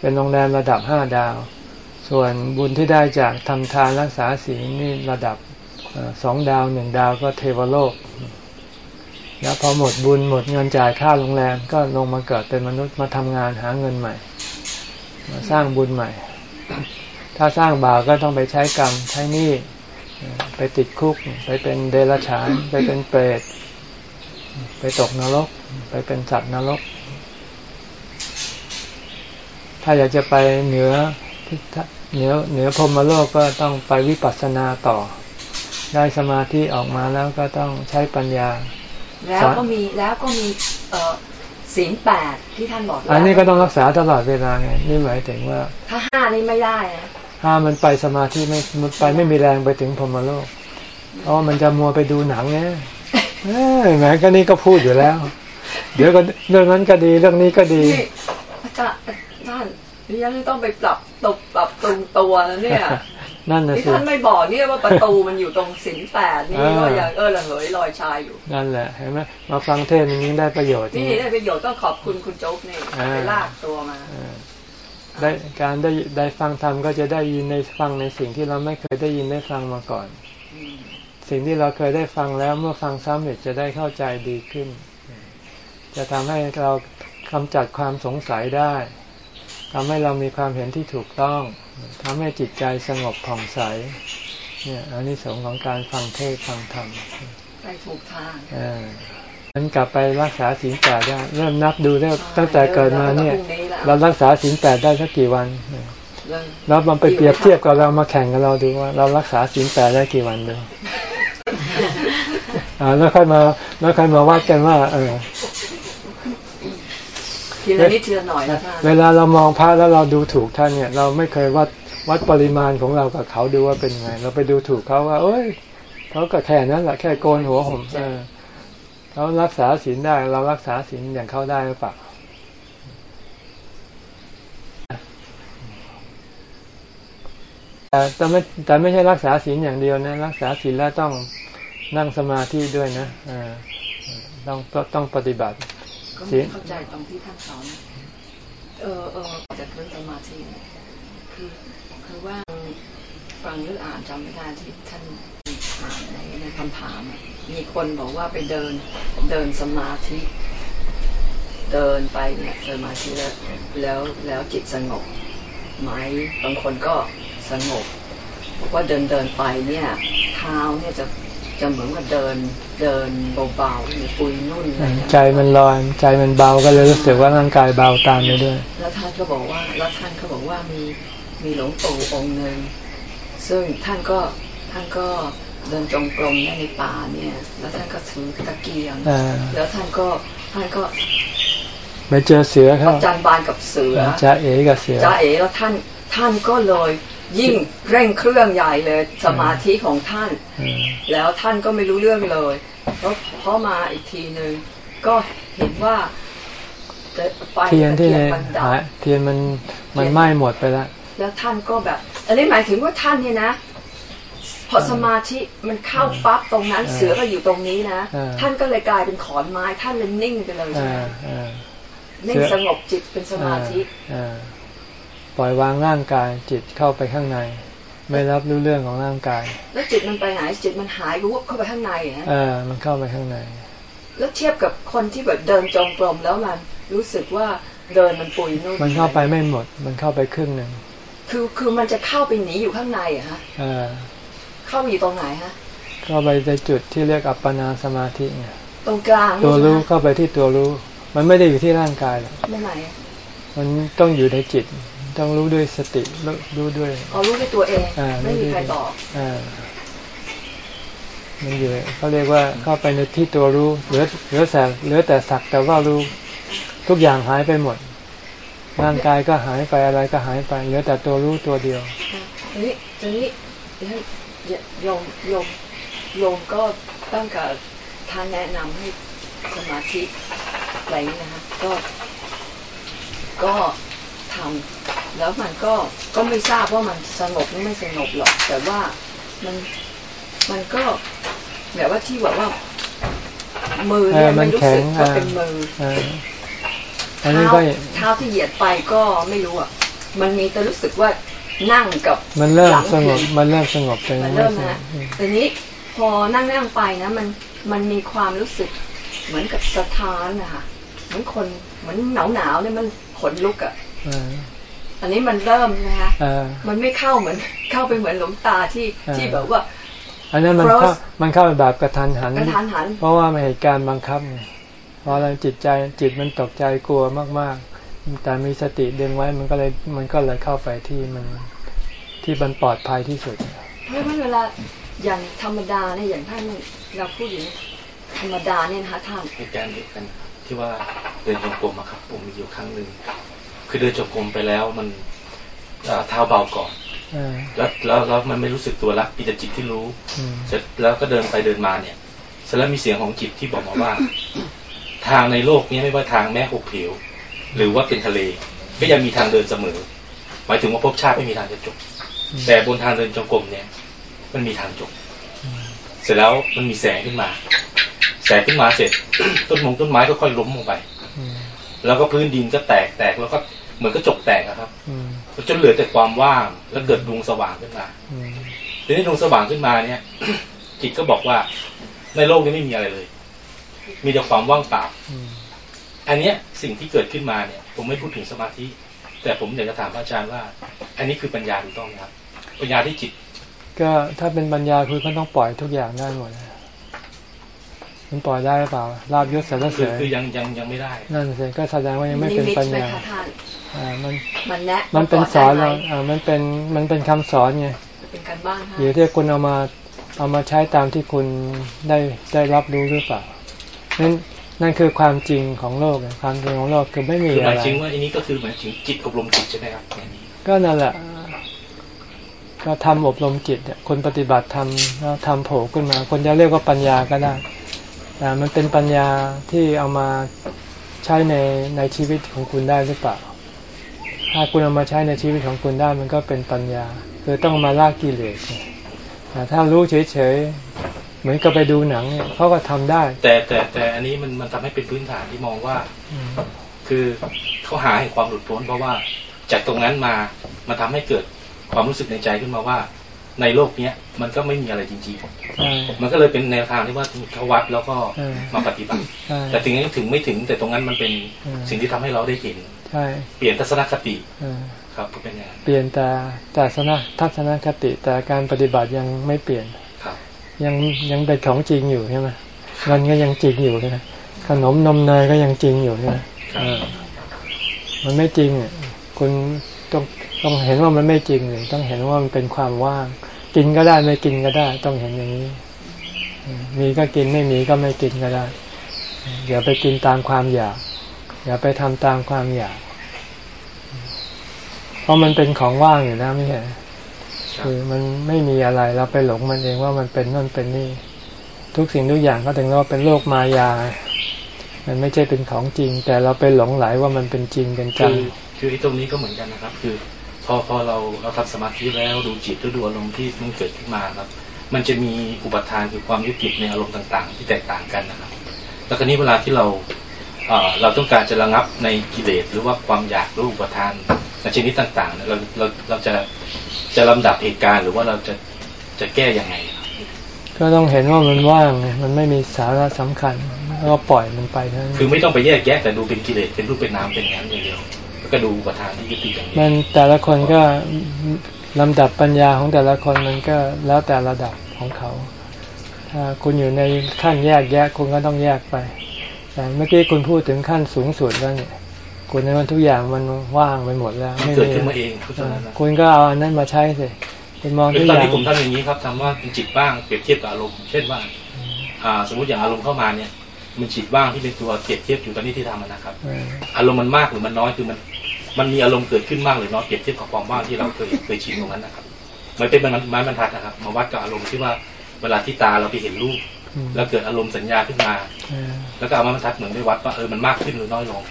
เป็นโรงแรมระดับห้าดาว ส่วนบุญที่ได้จากทำทานรักษาศีลนี่ระดับสองดาวหนึ่งดาวก็เทวโลก แล้วพอหมดบุญหมดเงินจ่ายค่าโรงแรมก็ลงมาเกิดเป็นมนุษย์มาทำงานหาเงินใหม่ มาสร้างบุญใหม่ ถ้าสร้างบาปก็ต้องไปใช้กรรมใช้หนี้ไปติดคุก ไปเป็นเดรัจฉาน ไปเป็นเปรตไปตกนรก ไปเป็นสัตว์นรก ถ้าอยากจะไปเหนือเหนือเหนือพรหมโลกก็ต้องไปวิปัสสนาต่อ ได้สมาธิออกมาแล้วก็ต้องใช้ปัญญา แล้วก็มีแล้วก็มีเอ่อศีลแปดที่ท่านบอกอันนี้ก็ต้องรักษาตลอดเวลาไงนี่หมายถึงว่า ถ้าห้านี่ไม่ได้นะถ้ามันไปสมาธิไม่มันไปไม่มีแรงไปถึงพรหมโลกเพราะมันจะมัวไปดูหนังไงเอ้ยแหมก็นี่ก็พูดอยู่แล้ว เดี๋ยวก็เรื่องนั้นก็ดีเรื่องนี้ก็ดี นี่อาจารย์ท่านดิฉันต้องไปปรับตบปรับตรงตัวแล้วเนี่ยนั่นนะที่สิท่านไม่บอกเนี่ยว่าประตูมันอยู่ตรงศีลแปดนี่อ่าก็ยังเออระเหยลอยชายอยู่ นั่นแหละเห็นไหมมาฟังเทศน์อย่างนี้ได้ประโยชน์จรินี่งได้ประโยชน์ต้องขอบคุณคุณโจ๊กนี่อ่าไปลากตัวมาเออได้การได้ได้ฟังธรรมก็จะได้ยินในฟังในสิ่งที่เราไม่เคยได้ยินได้ฟังมาก่อนอืมสิ่งที่เราเคยได้ฟังแล้วเมื่อฟังซ้ำอีกจะได้เข้าใจดีขึ้น จะทำให้เรากำจัดความสงสัยได้ ทำให้เรามีความเห็นที่ถูกต้องทำให้จิตใจสงบผ่องใส เนี่ยอันนี้สงส์ของการฟังเทศน์ฟังธรรมไปถูกทางเออนั้นกลับไปรักษาศีลแปดได้เริ่มนับดูได้ตั้งแต่เกิดมาเนี่ย เรารักษาศีลแปดได้สักกี่วันเรื่องแล้วมันไปเปรียบเทียบกับเรามาแข่งกับเราดูว่า เรารักษาศีลแปดได้กี่วันดูอ่าแล้วค่อยมาแล้วค่อยมาวัดกันว่า เออ ทีละนิดทีละหน่อยนะท่านเวลาเรามองพระแล้วเราดูถูกท่านเนี่ย เราไม่เคยวัดวัดปริมาณของเรากับเขาดูว่าเป็นไง เราไปดูถูกเขาว่า เอ้ยเขาก็แค่นั้นแหละแค่โกนหัวผมเออเขารักษาศีลได้ เรารักษาศีลอย่างเขาได้หรือเปล่าแต่แต่ไม่แต่ไม่ใช่รักษาศีลอย่างเดียวนะ รักษาศีลแล้วต้องนั่งสมาธิด้วยนะเออต้องต้องปฏิบัติ ก็ไม่เข้าใจตรงที่ท่านสอนเออเออจากเรื่องสมาธิคือคือว่าฟังหรืออ่านจำไม่ได้ที่ท่านอ่านในในคำถามมีคนบอกว่าไปเดินเดินสมาธิ เดินไปเนี่ยสมาธิแล้วแล้วแล้วจิตสงบไหมบางคนก็สงบบอกว่าเดินเดินไปเนี่ยเท้าเนี่ยจะ จะเหมือนกับเดินเดินเบาๆมีปุยนุ่นอะไรเงี้ยใจมันลอยใจมันเบาก็เลยรู้สึกว่าร่างกายเบาตามไปด้วย แล้วท่านก็บอกว่าแล้วท่านก็บอกว่ามีมีหลวงปู่องค์หนึ่งซึ่งท่านก็ท่านก็เดินจงกรมในป่าเนี่ย แล้วท่านก็ถือตะเกียงอ่าแล้วท่านก็ท่านก็ไปเจอเสือปเข้าระจันบานกับเสือจ้าเอ๋กับเสือจ้าเอ๋แล้วท่านท่านก็เลย ยิ่งเร่งเครื่องใหญ่เลย สมาธิของท่านอืมแล้วท่านก็ไม่รู้เรื่องเลยเพราะเพราะมาอีกทีหนึ่งก็เห็นว่าจะไฟเทียนที่ตะในกียงมันดัหาบยเทียนมันมันไหม้หมดไปแล้ว แล้วท่านก็แบบ อันนี้หมายถึงว่าท่านเนี่ยนะ พอสมาธิมันเข้าปั๊บตรงนั้นเออเสือก็อยู่ตรงนี้นะเออท่านก็เลยกลายเป็นขอนไม้ ท่านเลยนิ่งไปเลยใช่อ่าไหมอ่านิ่งเสือสงบจิตเป็นสมาธิอ่าอ่า ปล่อยวางร่างกายจิตเข้าไปข้างใน ไม่รับรู้เรื่องของร่างกาย แล้วจิตมันไปไหนจิตมันหายรู้เข้าไปข้างในนะเออมันเข้าไปข้างใน แล้วเทียบกับคนที่แบบเดินจงกรมแล้วมันรู้สึกว่าเดินมันปุยนุ่นมันเข้าไปไม่หมด มันเข้าไปครึ่งหนึ่งคือคือมันจะเข้าไปหนีอยู่ข้างในอะฮะเออเข้าไปอยู่ตรงไหนฮะเข้าไปในจุดที่เรียกอัปปนาสมาธิไงตรงกลางตัวรู้ใช่ไหมเข้าไปที่ตัวรู้ มันไม่ได้อยู่ที่ร่างกายหรอกไม่ไหนอะมันต้องอยู่ในจิต ต้องรู้ด้วยสติรู้รู้ด้วยอ๋อรู้ด้วยตัวเองอ่าไม่มีใครบอกอ่ามันอยู่เขาเรียกว่าเข้าไปในที่ตัวรู้เหลือเหลือแต่เหลือแต่สักแต่ว่ารู้ทุกอย่างหายไปหมดร่างกายก็หายไปอะไรก็หายไปเหลือแต่ตัวรู้ตัวเดียวทีนี้ทีนี้เดี๋ยวโยมโยมโยมก็ตั้งกับท่านแนะนำให้สมาธิอะไรนี้นะคะก็ ก็ ทำแล้วมันก็ก็ไม่ทราบว่ามันสงบหรือไม่สงบหรอก แต่ว่ามันมันก็แบบว่าที่แบบว่า มือเนี่ยเออมันไม่รู้แข็สึงกว่าอ่าเป็นมืออ่าอันนี้เท้าก็เท้าที่เหยียดไปก็ไม่รู้อะ มันมีแต่รู้สึกว่านั่งกับมันเริ่มหลังสงบพิงมันเริ่มสงบแต่มันไม่เริ่มสงนะบอืมแต่นี้พอนั่งนั่งไปนะ มันมันมีความรู้สึกเหมือนกับสะท้านนะคะเหมือนคนเหมือนหนาวหนาวๆเนี่ยมันขนลุกอะ อ่าอันนี้มันเริ่มนะคะอ่ามันไม่เข้าเหมือนเข้าไปเหมือนหลวงตาที่อ่าที่แบบว่า อันนั้นมัน Cross เข้ามันเข้าไปแบบกระทันหันกระทันหัน เพราะว่ามันเหตุการณ์บังคับไงพอเราจิตใจจิตมันตกใจกลัวมากๆ แต่มีสติดึงไว้มันก็เลยมันก็เลยเข้าไปที่มันที่มันปลอดภัยที่สุด เพราะว่าเวลาอย่างธรรมดาเนี่ยอย่างท่านเราพูดอย่างธรรมดาเนี่ยนะคะท่านเหตุการณ์เดียวกันที่ว่าเดินจงกรมอะครับผมมีอยู่ครั้งหนึ่ง คือเดินจงกรมไปแล้วมันเอ่อเท้าเบาก่อนอ่าแล้วแล้วแล้วมันไม่รู้สึกตัวละมีแต่จิตที่รู้อืมเสร็จแล้วก็เดินไปเดินมาเนี่ยเสร็จแล้วมีเสียงของจิตที่บอกมาว่า ทางในโลกนี้ไม่ว่าทางแม่หกเหวหรือว่าเป็นทะเล ก็ยังมีทางเดินเสมอ หมายถึงว่าภพชาติไม่มีทางจะจบ แต่บนทางเดินจงกรมเนี่ย มันมีทางจบ เสร็จแล้วมันมีแสงขึ้นมา แสงขึ้นมาเสร็จ ต้นมงต้นไม้ก็ค่อยล้มลงไปอืมแล้วก็พื้นดินก็แตกแตกแล้วก็ เหมือนกระจกแตกอะครับอืมจนเหลือแต่ความว่างแล้วเกิดดวงสว่างขึ้นมาอืมทีนี้ดวงสว่างขึ้นมาเนี่ย จิตก็บอกว่า ในโลกนี้ไม่มีอะไรเลย มีแต่ความว่างเปล่าอืมอันเนี้ยสิ่งที่เกิดขึ้นมาเนี่ย ผมไม่พูดถึงสมาธิ แต่ผมอยากจะถามพระอาจารย์ว่า อันนี้คือปัญญาถูกต้องไหมครับปัญญาที่จิต ก็ถ้าเป็นปัญญาคือเขาต้องปล่อยทุกอย่างได้หมดนะมันปล่อยได้หรือเปล่าลาบยศสรรเสคือริญคือยังยังยังไม่ได้ นั่นสิก็แสดงว่ายังไม่เป็นปัญไหมญาคะท่านอ่า มันมันแนะมันเป็นสอนได้เราไหมอ่ามันเป็นมันเป็นคำสอนไงเป็นการบ้านค่ะอยู่ที่คุณเอามาเอามาใช้ตามที่คุณได้ได้รับรู้หรือเปล่านั่นนั่นคือความจริงของโลกไงความจริงของโลกคือไม่มีคือหอะมายไรถึงว่าอันนี้ก็คือหมายถึงจิตอบรมจิตใช่ไหมครับอย่างนี้ก็นั่นแหละก็ทำอบรมจิตเนี่ยคนปฏิบัติทำแล้วทำโผล่ขึ้นมา คนจะเรียกว่าปัญญาก็ได้แต่มันเป็นปัญญาที่เอามาใช้ในในชีวิตของคุณได้หรือเปล่า ถ้าคุณเอามาใช้ในชีวิตของคุณได้มันก็เป็นปัญญา คือต้องมาลากกิเลสไงแต่ถ้ารู้เฉยๆเหมือนกับไปดูหนังเนี่ยเขาก็ทำได้ แต่แต่แต่อันนี้มันมันทำให้เป็นพื้นฐานที่มองว่าอืมคือเขาหาให้ความหลุดพ้นเพราะว่าจากตรงนั้นมามันทำให้เกิดความรู้สึกในใจขึ้นมาว่า ในโลกเนี้ยมันก็ไม่มีอะไรจริงใช่ๆมันก็เลยเป็นแนวทางที่ว่าเขาวัดแล้วก็เออมาปฏิบัติใช่แต่ถึงถึงไม่ถึงแต่ตรงนั้นมันเป็นเออสิ่งที่ทำให้เราได้เห็น ใช่เปลี่ยนทัศนคติเออครับก็เป็นอย่างนั้นเปลี่ยนแต่แต่สนะทัศนคติแต่การปฏิบัติยังไม่เปลี่ยนครับ ยังยังเป็นของจริงอยู่ใช่ไหมเงินก็ยังจริงอยู่ใช่ไหมขนมนมเนยก็ยังจริงอยู่ใช่ไหมครับเออมันไม่จริงอะคุณต้องต้องเห็นว่ามันไม่จริงเลยต้องเห็นว่ามันเป็นความว่าง กินก็ได้ไม่กินก็ได้ ต้องเห็นอย่างนี้เออมีก็กินไม่มีก็ไม่กินก็ได้อย่าไปกินตามความอยาก อย่าไปทำตามความอยาก เพราะมันเป็นของว่างอยู่แล้วไม่ใช่เหรอครับคือมันไม่มีอะไรเราไปหลงมันเองว่ามันเป็นนั่นเป็นนี่ ทุกสิ่งทุกอย่างก็ถึงเรียกว่าเป็นโลกมายา มันไม่ใช่เป็นของจริง แต่เราไปหลงไหลว่ามันเป็นจริงเป็นจัคืงอคือไอ้ตรงนี้ก็เหมือนกันนะครับ คือ พอพอเราเราทำสมาธิแล้วดูจิตหรือดูอารมณ์ที่มันเกิดขึ้นมาครับ มันจะมีอุปทานคือความยึดติดในอารมณ์ต่าง ๆ ที่แตกต่างกันนะครับ แล้วคราวนี้เวลาที่เรา เอ่อเราต้องการจะระงับในกิเลสหรือว่าความอยากหรืออุปทานในชนิดต่างๆเนี่ยเราเราเราจะจะลำดับเหตุการณ์หรือว่าเราจะจะแก้ยังไงครับก็ต้องเห็นว่ามันว่างไงมันไม่มีสาระสำคัญแล้วก็ปล่อยมันไปเท่านั้นคือไม่ต้องไปแยกแยะแต่ดูเป็นกิเลสเป็นรูปเป็นนามเป็นอย่างนั้นอย่างเดียวแล้วก็ดูอุปทานที่ยึดติดอย่างนี้มันแต่ละคนก็ลำดับปัญญาของแต่ละคนมันก็แล้วแต่ระดับของเขา ถ้าคุณอยู่ในขั้นแยกแยะคุณก็ต้องแยกไป แต่เมื่อกี้คุณพูดถึงขั้นสูงสุดแล้วเนี่ยคุณในวันทุกอย่างมันว่างไปหมดแล้วมันไม่เกิดมีขึ้นมาเองเพราะฉะนั้นนะคุณก็เอาอันนั้นมาใช้สิคุณมองคืทุอกตออนย่างที่ผมทำอย่างนี้ครับทำว่าเป็นจิตว่างเปรียบเทียบกับอารมณ์เช่นว่าอ่าสมมติอย่างอารมณ์เข้ามาเนี่ย มันจิตว่างที่เป็นตัวเปรียบเทียบอยู่ตอนนี้ที่ทำอะนะครับเอออารมณ์มันมากหรือมันน้อยคือมัน มันมีอารมณ์เกิดขึ้นมากหรือน้อยเปรียบเทียบกับความว่างที่เราเคยเคยชินตรงนั้นนะครับมันเป็นมันไม้บรรทัดนะครับมาวัดกับอารมณ์ที่ว่าเวลาที่ตาเราไปเห็นรูปอืม แล้วเกิดอารมณ์สัญญาขึ้นมาเออแล้วก็เอาไม้บรรทัดเหมือนไปวัดว่าเออมันมากขึ้นหรือน้อยลง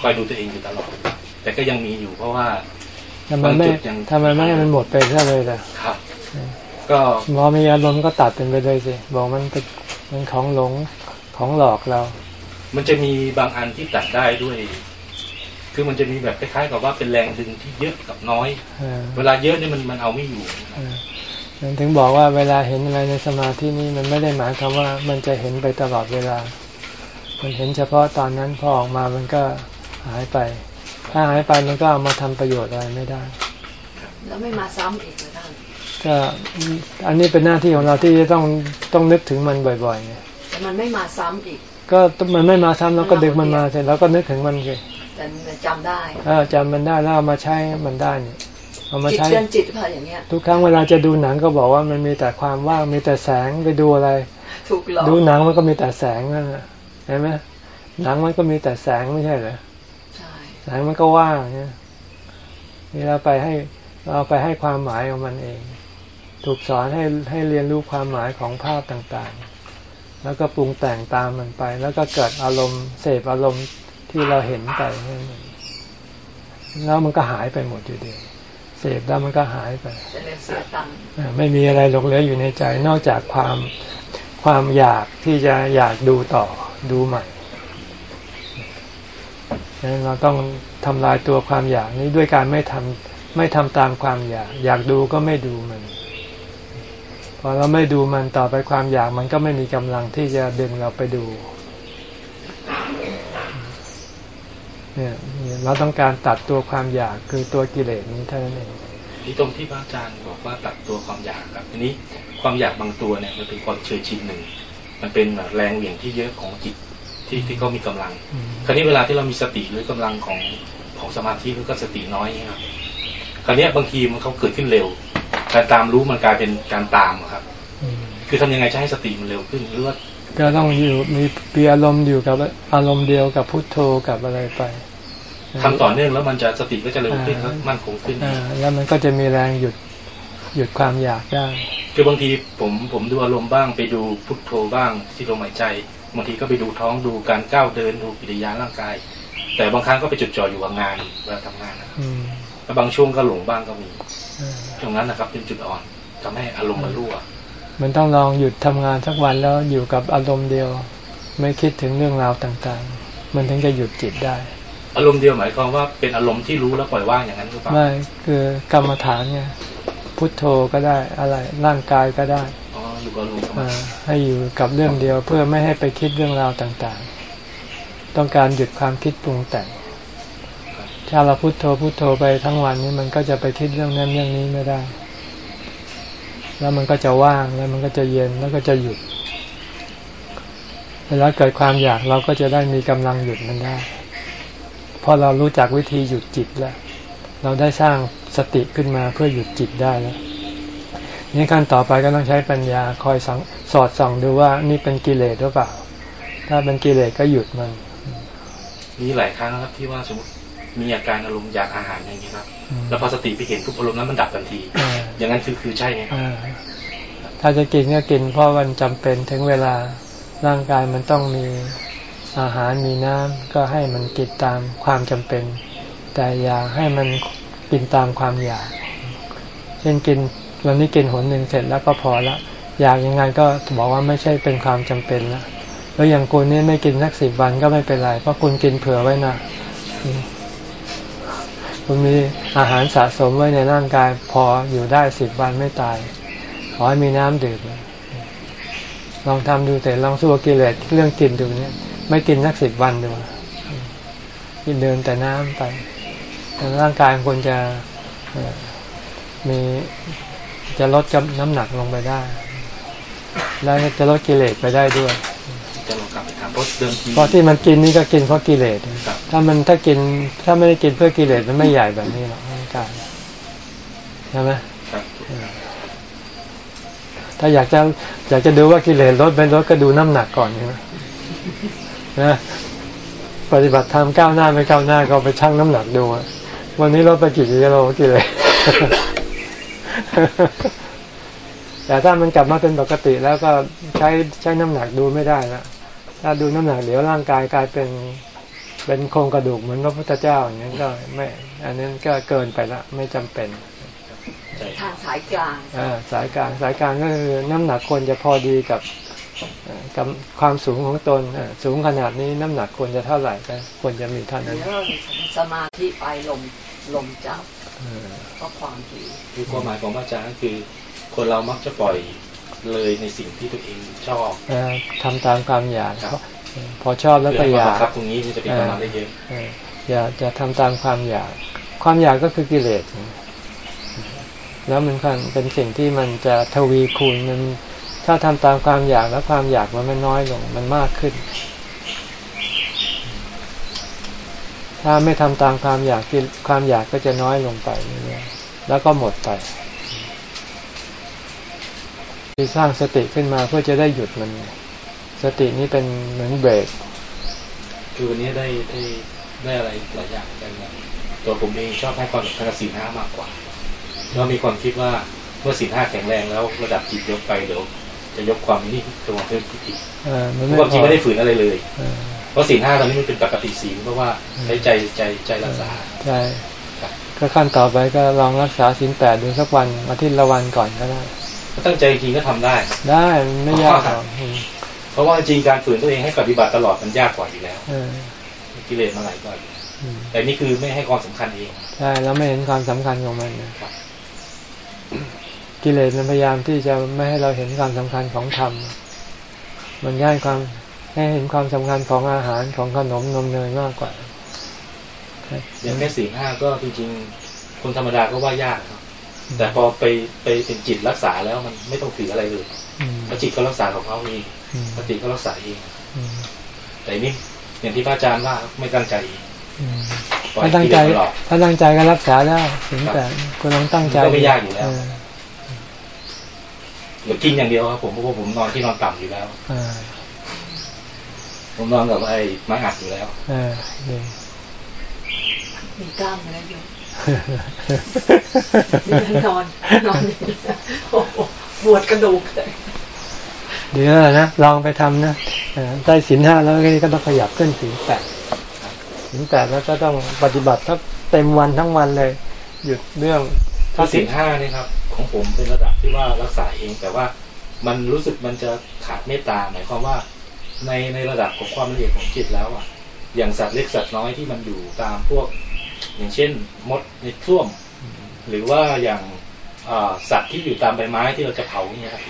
คอยดูตัวเองอยู่ตลอด แต่ก็ยังมีอยู่เพราะว่าทำไมไม่บางจุดยังทำไมไม่ให้มันหมดไปซะเลยล่ะครับเออก็พอมีอารมณ์ก็ตัดเป็นไปเลยสิบอกมันเป็นมันของหลงของหลอกเรา มันจะมีบางอันที่ตัดได้ด้วย คือมันจะมีแบบคล้ายๆกับว่าเป็นแรงดึงที่เยอะกับน้อยเออเวลาเยอะเนี่ยมันมันเอาไม่อยู่ เออมันถึงบอกว่าเวลาเห็นอะไรในสมาธินี่มันไม่ได้หมายความว่ามันจะเห็นไปตลอดเวลา มันเห็นเฉพาะตอนนั้นพอออกมามันก็หายไป ถ้าหายไปมันก็เอามาทำประโยชน์อะไรไม่ได้ แล้วไม่มาซ้ำอีกเลยท่านก็อันนี้เป็นหน้าที่ของเราที่จะต้องต้องนึกถึงมันบ่อยๆไงแต่มันไม่มาซ้ำอีก ก็มันไม่มาซ้ำเราก็ดึงมันมาเสร็จแล้วก็นึกถึงมันสิแต่มันจำได้ถ้าจำมันได้แล้วเอามาใช้มันได้เนี่ย เอามาจิตใช้เตือนจิตหรือเปล่าอย่างเงี้ยทุกครั้งเวลาจะดูหนังก็บอกว่ามันมีแต่ความว่างมีแต่แสงไปดูอะไรถูกหลอกดูหนังมันก็มีแต่แสงนั่นแหละเห็นไหมหนังมันก็มีแต่แสงไม่ใช่เหรอใช่แสงมันก็ว่างเนี่ยนี่เราไปให้เราไปให้ความหมายของมันเอง ถูกสอนให้ให้เรียนรู้ความหมายของภาพต่างๆ แล้วก็ปรุงแต่งตามมันไป แล้วก็เกิดอารมณ์เสพอารมณ์ที่เราเห็นไปนั่นเองแล้วมันก็หายไปหมดอยู่ดีเส พแล้วมันก็หายไปจะเลยเสียตังค์อ่าไม่มีอะไรหลงเหลืออยู่ในใจ นอกจากความความอยากที่จะอยากดูต่อดูใหม่ฉะนั้นเราต้องทำลายตัวความอยากนี้ด้วยการไม่ทำไม่ทำตามความอยาก อยากดูก็ไม่ดูมันพอเราไม่ดูมันต่อไปความอยากมันก็ไม่มีกำลังที่จะดึงเราไปดู เนี่ยเราต้องการตัดตัวความอยากคือตัวกิเลสนี้เท่านั้นเองที่ตรงที่พระอาจารย์บอกว่าตัดตัวความอยากครับทีนี้ความอยากบางตัวเนี่ยมันเป็นความเฉยชินหนึ่ง มันเป็นแบบแรงเหวี่ยงที่เยอะของจิตที่ที่เขามีกำลังอืมคราวนี้เวลาที่เรามีสติหรือกำลังของของสมาธิหรือก็สติน้อยเนี่ยครับคราวนี้บางทีมันเขาเกิดขึ้นเร็ว การตามรู้มันกลายเป็นการตามอะครับอืมคือทำยังไงจะให้สติมันเร็วขึ้นหรือว่าก็ต้องอยู่มีมีอารมณ์อยู่กับอารมณ์เดียวกับพุทโธกับอะไรไป ทำต่อเนื่องแล้วมันจะสติก็จะเร็วขึ้นแล้วมั่นคงขึ้นอ่าแล้วมันก็จะมีแรงหยุดหยุดความอยากได้ คือบางทีผมผมดูอารมณ์บ้างไปดูพุทโธบ้างที่ลมหายใจบางทีก็ไปดูท้องดูการก้าวเดินดูกิริยาร่างกาย แต่บางครั้งก็ไปจดจ่ออยู่กับงานเวลาทำงานนะครับอืมแล้วบางช่วงก็หลงบ้างก็มีอ่าตรงนั้นนะครับเป็นจุดอ่อนทำให้อารมณ์มันรั่วมันต้องลองหยุดทำงานสักวันแล้วอยู่กับอารมณ์เดียว ไม่คิดถึงเรื่องราวต่างๆ มันถึงจะหยุดจิตได้ อารมณ์เดียวหมายความว่าเป็นอารมณ์ที่รู้แล้วปล่อยว่างอย่างนั้นหรือเปล่าไม่คือกรรมฐานไงพุทโธก็ได้อะไรร่างกายก็ได้อ๋ออยู่กับอารมณ์ธรรมอ่าชาติให้อยู่กับเรื่องเดียวเพื่อไม่ให้ไปคิดเรื่องราวต่างๆ ต้องการหยุดความคิดปรุงแต่งถ้าเราพุโทโธพุโทโธไปทั้งวันนี้มันก็จะไปคิดเรื่องนั้นเรื่องนี้ไม่ได้ แล้วมันก็จะว่างแล้วมันก็จะเย็นแล้วก็จะหยุดเวลาเกิดความอยากเราก็จะได้มีกำลังหยุดมันได้ เพราะเรารู้จักวิธีหยุดจิตแล้ว เราได้สร้างสติขึ้นมาเพื่อหยุดจิตได้แล้วนี่ขั้นต่อไปก็ต้องใช้ปัญญาคอยสังสอดส่องดูว่านี่เป็นกิเลสหรือเปล่า ถ้าเป็นกิเลสก็หยุดมัน มีหลายครั้งนะครับที่ว่าสมมติมีอาการอารมณ์อยากอาหารอย่างนี้ครับอืมแล้วพอสติไปเห็นทุกอารมณ์นั้นมันดับทันทีอ่าอย่างนั้นคือคือใช่ไหมครับอ่าถ้าจะกินก็กินเพราะมันจำเป็นถึงเวลาร่างกายมันต้องมี อาหารมีน้ำก็ให้มันกินตามความจำเป็น แต่อย่าให้มันกินตามความอยาก เช่นกินวันนี้กินหนหนึ่งเสร็จแล้วก็พอละ อยากยังไงก็บอกว่าไม่ใช่เป็นความจำเป็นละแล้วอย่างคุณนี่ไม่กินสักสิบวันก็ไม่เป็นไร เพราะคุณกินเผื่อไว้นะคุณมีอาหารสะสมไว้ในร่างกายพออยู่ได้สิบวันไม่ตาย ขอให้มีน้ำดื่มลองทำดูแต่ลองสู้กับกิเลสเรื่องกินดูเนี่ย ไม่กินสักสิบวันดูกินเดินแต่น้ำไปแล้วร่างกายควรจะเอ่อมีจะลดกับน้ำหนักลงไปได้ แล้วจะลดกิเลสไปได้ด้วยจะลองกลับไปถามเพราะเดิมทีเพราะที่มันกินนี่ก็กินเพราะกิเลสครับถ้ามันถ้ากินถ้าไม่ได้กินเพื่อกิเลสมันไม่ใหญ่แบบนี้หรอกร่างกายใช่ไหมครับถ้าอยากจะอยากจะดูว่ากิเลสลดเป็นลดก็ดูน้ำหนักก่อนใช่ไหม นะปฏิบัติธรรมก้าวหน้าไม่ก้าวหน้าก็ไปชั่งน้ำหนักดูอะวันนี้ลดไปกี่กิโลกิเลสแต่ถ้ามันกลับมาเป็นปกติแล้วก็ใช้ใช้น้ำหนักดูไม่ได้ละถ้าดูน้ำหนักเดี๋ยวร่างกายกลายเป็นเป็นโครงกระดูกเหมือนพระพุทธเจ้าอย่างนี้นก็ไม่ อันนั้นก็เกินไปละไม่จำเป็นใช่ทางสายกลางอ่าสายกลางสายกลางก็คือน้ำหนักควรจะพอดีกับเอ่อ กับความสูงของตนอ่าสูงขนาดนี้น้ำหนักควรจะเท่าไหร่ก็ควรจะมีเท่านั้นเดี๋ยวเราสมาธิไปลมลมจับเออก็ความหิวคือความหมายของพระอาจารย์ก็คือ คนเรามักจะปล่อยเลยในสิ่งที่ตัวเองชอบเอ่อทำตามความอยากครับเออพอชอบแล้วก็เพื่อยาบักงคับตรงนี้มันจะเป็นกำลังได้เยอะเอออย่าจะทำตามความอยาก ความอยากก็คือกิเลสแล้วมันก็เป็นสิ่งที่มันจะทวีคูณมัน ถ้าทำตามความอยากแล้วความอยากมันไม่น้อยลง มันมากขึ้น ถ้าไม่ทำตามความอยากกิความอยากก็จะน้อยลงไปเรื่อยแล้วก็หมดไปคือสร้างสติขึ้นมาเพื่อจะได้หยุดมัน สตินี้เป็นเหมือนเบรกคือวันนี้ได้ได้ได้อะไรหลายอย่างกันนะตัวผมเองชอบให้ความสำคัญกับสีห้ามากกว่าเรามีความคิดว่าเมื่อสีห้าแข็งแรงแล้วระดับจิตยกไปเดี๋ยว จะยกความนี่ตัวเพิ่มขึ้นอีกความจริงไม่ได้ฝืนอะไรเลย เพราะสี่ห้าตอนนี้มันเป็นปกติสีเพราะว่าใช้ใจใจใจรักษาใช่ก็ขั้นต่อไปก็ลองรักษาสินแปดดูสักวันอาทิตย์ละวันก่อนก็ได้ตั้งใจจริงก็ทำได้ ได้ไม่ยากหรอกเพราะว่าจริงการฝืนตัวเองให้ปฏิบัติตลอดมันยากกว่าอยู่แล้วกิเลสมาหลายกว่าแต่นี่คือไม่ให้ความสำคัญเอง ใช่ แล้วไม่เห็นความสำคัญของมัน กิเลสมันพยายามที่จะไม่ให้เราเห็นความสำคัญของธรรม มันย่ายความให้เห็นความสำคัญของอาหารของขนมนมเนยมากกว่าอย่างแค่สี่ห้าก็จริงๆคนธรรมดาก็ว่ายากครับแต่พอไปไปเป็นจิตรักษาแล้วมันไม่ต้องถืออะไรเลยพระจิตก็รักษาของเขาเองพระจิตก็รักษาเองแต่นี่อย่างที่พระอาจารย์ว่าไม่ตั้งใจถ้าตั้งใจถ้าตั้งใจก็รักษาได้ถึงแต่คุณต้องตั้งใจก็ไม่ยากอยู่แล้วหรือ กินอย่างเดียวครับผมเพราะผมนอนที่นอนต่ำอยู่แล้วผมนอนกับไอ้ไม้อัดอยู่แล้วมีกล้ามเนื้ออยู่นอนนอนปวดกระดูกเลยเดี๋ยวนะลองไปทำนะได้สินห้าแล้วก็ต้องขยับขึ้นสินแปดสินแปดแล้วก็ต้องปฏิบัติถ้าเต็มวันทั้งวันเลย หยุดเรื่องถ้าสินห้านี่ครับ ของผมเป็นระดับที่ว่ารักษาเอง แต่ว่ามันรู้สึกมันจะขาดเมตตาหมายความว่า ในในระดับของความละเอียดของจิตแล้วอะ อย่างสัตว์เล็กสัตว์น้อยที่มันอยู่ตามพวก อย่างเช่น มดในท่วม หรือว่าอย่างสัตว์ที่อยู่ตามใบไม้ที่เราจะเผาเนี่ยครับ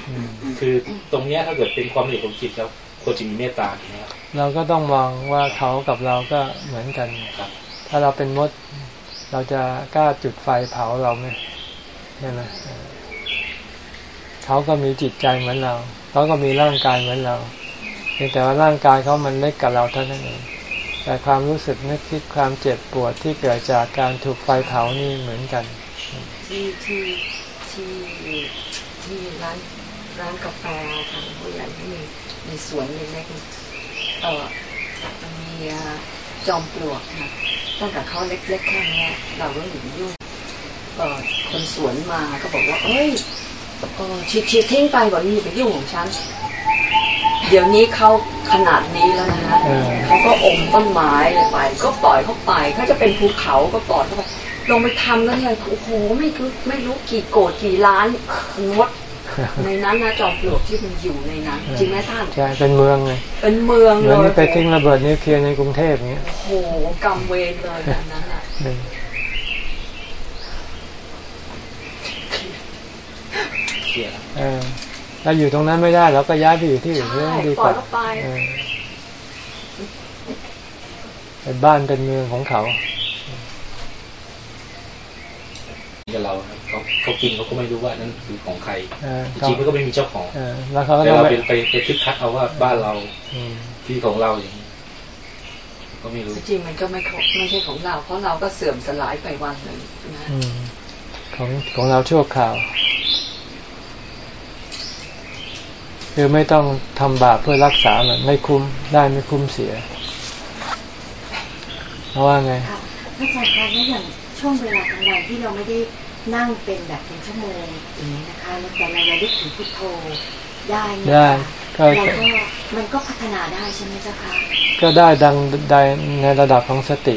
คือตรงเนี้ยถ้าเกิดเป็นความละเอียดของจิตแล้วควรจะมีเมตตา่นะครับเราก็ต้องมองว่าเขากับเราก็เหมือนกันครับ ถ้าเราเป็นมด เราจะกล้าจุดไฟเผาเราไหมใช่ไหม เขาก็มีจิตใจเหมือนเราเขาก็มีร่างกายเหมือนเราเพียงแต่ว่าร่างกายเขามันเล็กกับเราเท่านั้นเองแต่ความรู้สึกนึกคิดความเจ็บปวดที่เกิดจากการถูกไฟเผานี่เหมือนกัน ที่ที่ที่ที่ร้านร้านกาแฟทางผู้ใหญ่ที่มีมีสวนเล็กๆเออมีจอมปลวกค่ะตั้งแต่เขาเล็กๆแค่นี้เราก็อยู่ยุ่งเออคนสวนมาก็บอกว่า เอ้ย เออชิดชิดทิ้งไปบอกนี่ไปยุ่งของฉัน เดี๋ยวนี้เขาขนาดนี้แล้วนะฮะเขาก็อมต้นไม้เลยไป ก็ปล่อยเขาไปเขาจะเป็นภูเขาก็ปล่อยเขาไปลงไปทำแล้วเนี่ยโอ้โหไม่รู้ไม่รู้กี่โกดกี่ล้านงดในนั้นนะจอมปลวกที่มันอยู่ในนั้นจริงไหมท่านใช่เป็นเมืองไงเป็นเมืองเลยนี่ไปทิ้งระเบิดนิวเคลียร์ในกรุงเทพเงี้ยโอ้โหกำเวรเลยนั้นอะเคลียร์ ถ้าอยู่ตรงนั้นไม่ได้เราก็ย้ายไปอยู่ที่อื่นเรื่องดีกว่าเป็นบ้านเป็นเมืองของเขากับเราเขาเขากินเขาก็ไม่รู้ว่านั่นคือของใครจริงๆมันก็ไม่มีเจ้าของแล้วเขาก็เราไปไปไปทึกทักเอาว่าบ้านเราที่ของเราอย่างนี้ก็ไม่รู้จริงมันก็ไม่ไม่ใช่ของเรา เพราะเราก็เสื่อมสลายไปวันหนึ่งนะของของเราชั่วคราว คือไม่ต้องทำบาปเพื่อรักษามันไม่คุ้มได้ไม่คุ้มเสียเพราะว่าไงพระอาจารย์คะแล้วอย่างช่วงเวลากลางวันที่เราไม่ได้นั่งเป็นแบบเป็นชั่วโมงอย่างนี้นะคะแล้วแต่เราระลึกถึงพุทโธได้ได้ก็มันก็พัฒนาได้ใช่ไหมเจ้าคะก็ได้ดังได้ในระดับของสติ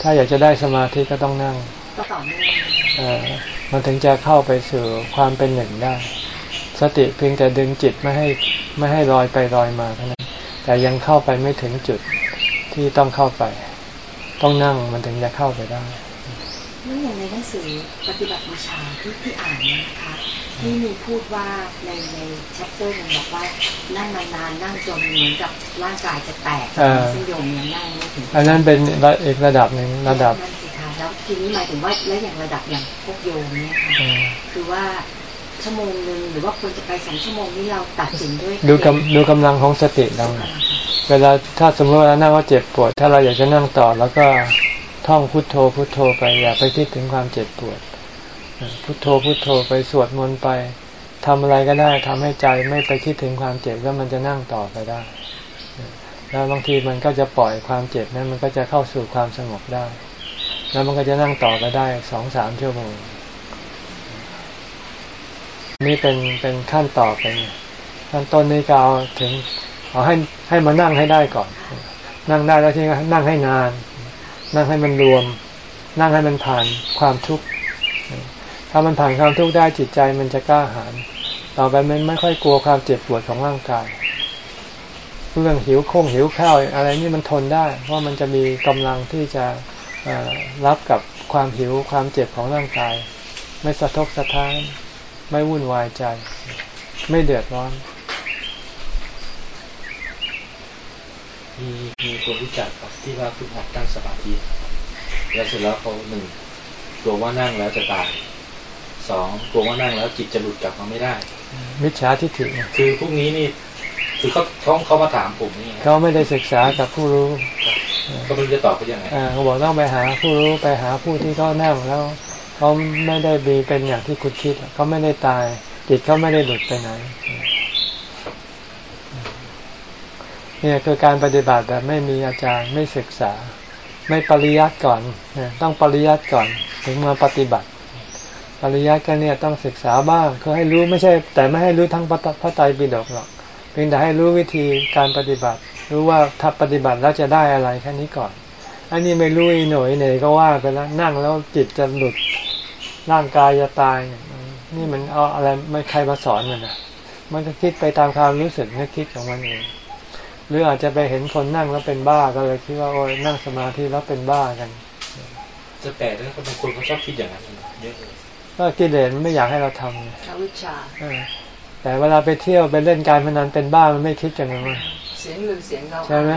ถ้าอยากจะได้สมาธิก็ต้องนั่งก็ต่อเนื่องมันถึงจะเข้าไปสู่ความเป็นหนึ่งได้ สติเพียงแต่ดึงจิตไม่ให้ไม่ให้ลอยไปลอยมาเท่านั้น แต่ยังเข้าไปไม่ถึงจุดที่ต้องเข้าไป ต้องนั่งมันถึงจะเข้าไปได้นั่นอย่างในหนังสือปฏิบัติบูชาที่ที่อ่านนะคะที่มีพูดว่าในในชัปเตอร์นึงบอกว่านั่งนานๆนั่งจนเหมือนกับร่างกายจะแตกซึ่งโยมยังนั่งไม่ถึงอันนั้นเป็นอีกระดับหนึ่งระดับนั่นสิคะแล้วทีนี้หมายถึงว่าแล้วอย่างระดับอย่างพวกโยมเนี่ยค่ะคือว่า ชั่วโมงหนึ่งหรือว่าควรจะไปสองชั่วโมงนี้เราตัดสินด้วยดูกำดูกำลังของสติเราเวลาถ้าสมมติว่านั่งว่าเจ็บปวด ถ้าเราอยากจะนั่งต่อแล้วก็ท่องพุทโธพุทโธไปอย่าไปคิดถึงความเจ็บปวดพพุทโธพุทโธไปสวดมนต์ไปทำอะไรก็ได้ทำให้ใจไม่ไปคิดถึงความเจ็บแล้วมันจะนั่งต่อไปได้ แล้วบางทีมันก็จะปล่อยความเจ็บนั้นมันก็จะเข้าสู่ความสงบได้ แล้วมันก็จะนั่งต่อไปได้สองสามชั่วโมง นี่เป็นเป็นขั้นต่อไปขั้นต้นนี้ก็เอาถึงเอาให้ให้มานั่งให้ได้ก่อน นั่งได้แล้วที่นั่งให้นาน นั่งให้มันรวม นั่งให้มันผ่านความทุกข์ถ้ามันผ่านความทุกข์ได้จิตใจมันจะกล้าหาญต่อไปมันไม่ค่อยกลัวความเจ็บปวดของร่างกายเรื่องหิวโค้งหิวข้าวอะไรนี่มันทนได้ เพราะมันจะมีกำลังที่จะรับกับความหิวความเจ็บของร่างกาย ไม่สะทกสะท้าน ไม่วุ่นวายใจ ไม่เดือดร้อนมีมีคนรู้จักครับที่ว่าฝึกหัดตั้งสมาธิแล้วเสร็จแล้วเขาหนึ่งกลัวว่านั่งแล้วจะตายสองกลัวว่านั่งแล้วจิตจะหลุดกลับมาไม่ได้มิจฉาทิฏฐิคือพวกนี้นี่คือเขาเขาเขามาถามผมนี่เขาไม่ได้ศึกษากับผู้รู้ก็ไม่รู้จะตอบเขายังไงเขาบอกต้องไปหาผู้รู้ไปหาผู้ที่เขานั่งแล้ว เขาไม่ได้มีเป็นอย่างที่คุณคิดเขาไม่ได้ตาย จิตเขาไม่ได้หลุดไปไหนเนี่ยคือการปฏิบัติแบบไม่มีอาจารย์ไม่ศึกษา ไม่ปริยัติก่อนต้องปริยัติก่อน ถึงมาปฏิบัติ ปริยัติก็เนี่ยต้องศึกษาบ้างคือให้รู้ไม่ใช่ แต่ไม่ให้รู้ทั้งพระพระไตรปิฎกหรอกเพียงแต่ให้รู้วิธีการปฏิบัติ รู้ว่าถ้าปฏิบัติแล้วจะได้อะไรแค่นี้ก่อนอันนี้ไม่รู้อีหน่อยเนี่ยก็ว่าไปแล้วนั่งแล้วจิตจะหลุด ร่างกายจะตาย นี่มันเอาอะไรไม่ใครมาสอนมันนะมันก็คิดไปตามความรู้สึกนึกคิดของมันเอง หรืออาจจะไปเห็นคนนั่งแล้วเป็นบ้าก็เลยคิดว่าโอ้ยนั่งสมาธิแล้วเป็นบ้ากัน จะแปลกนะบางคนเขาชอบคิดอย่างนั้นเยอะเลยก็กิเลสมันไม่อยากให้เราทำวิชาแต่เวลาไปเที่ยวไปเล่นการพนันเป็นบ้ามันไม่คิดอย่างนั้นเสียงลือเสียงเราใช่ไหม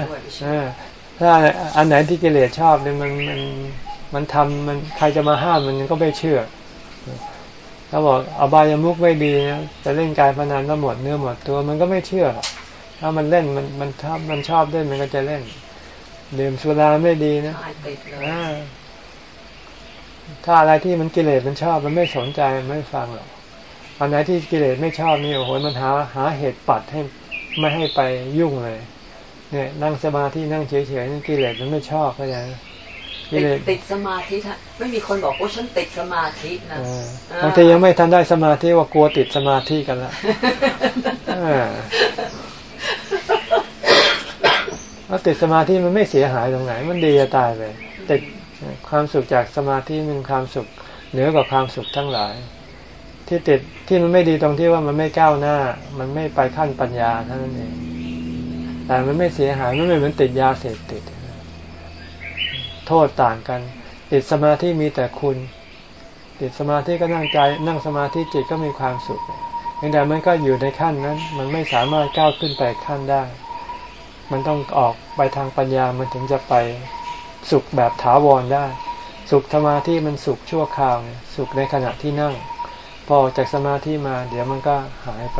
ถ้าอันไหนที่กิเลสชอบเนี่ยมันมันมันทำมันใครจะมาห้ามมันก็ไม่เชื่อ ถ้าบอกอบายามุกไม่ดีนะจะเล่นการพนันแล้วหมดเนื้อหมดตัวมันก็ไม่เชื่อถ้ามันเล่นมันมันถ้ามันชอบเล่นมันก็จะเล่นดื่มสุราไม่ดีนะถ้าอะไรที่มันกิเลสมันชอบมันไม่สนใจไม่ฟังหรอกอันไหนที่กิเลสไม่ชอบนี่โอ้โหมันหาหาเหตุปัดให้ไม่ให้ไปยุ่งเลย เนี่ย นั่งสมาธินั่งเฉยๆนี่กิเลสมันไม่ชอบเข้าใจ ติดสมาธิไม่มีคนบอกว่าฉันติดสมาธินะบางทียังไม่ทันได้สมาธิว่ากลัวติดสมาธิกันละแล้วติดสมาธิมันไม่เสียหายตรงไหน มันดีจะตายไปติดความสุขจากสมาธิมันความสุขเหนือกว่าความสุขทั้งหลาย ที่ติดที่มันไม่ดีตรงที่ว่ามันไม่ก้าวหน้า มันไม่ไปขั้นปัญญาเท่านั้นเองแต่มันไม่เสียหายมันไม่เหมือนติดยาเสพติด โทษต่างกัน ติดสมาธิมีแต่คุณ ติดสมาธิก็นั่งใจนั่งสมาธิจิตก็มีความสุขเพียงแต่มันก็อยู่ในขั้นนั้น มันไม่สามารถก้าวขึ้นไปขั้นได้ มันต้องออกไปทางปัญญามันถึงจะไปสุขแบบถาวรได้ สุขสมาธิมันสุขชั่วคราว สุขในขณะที่นั่ง พอจากสมาธิมา เดี๋ยวมันก็หายไป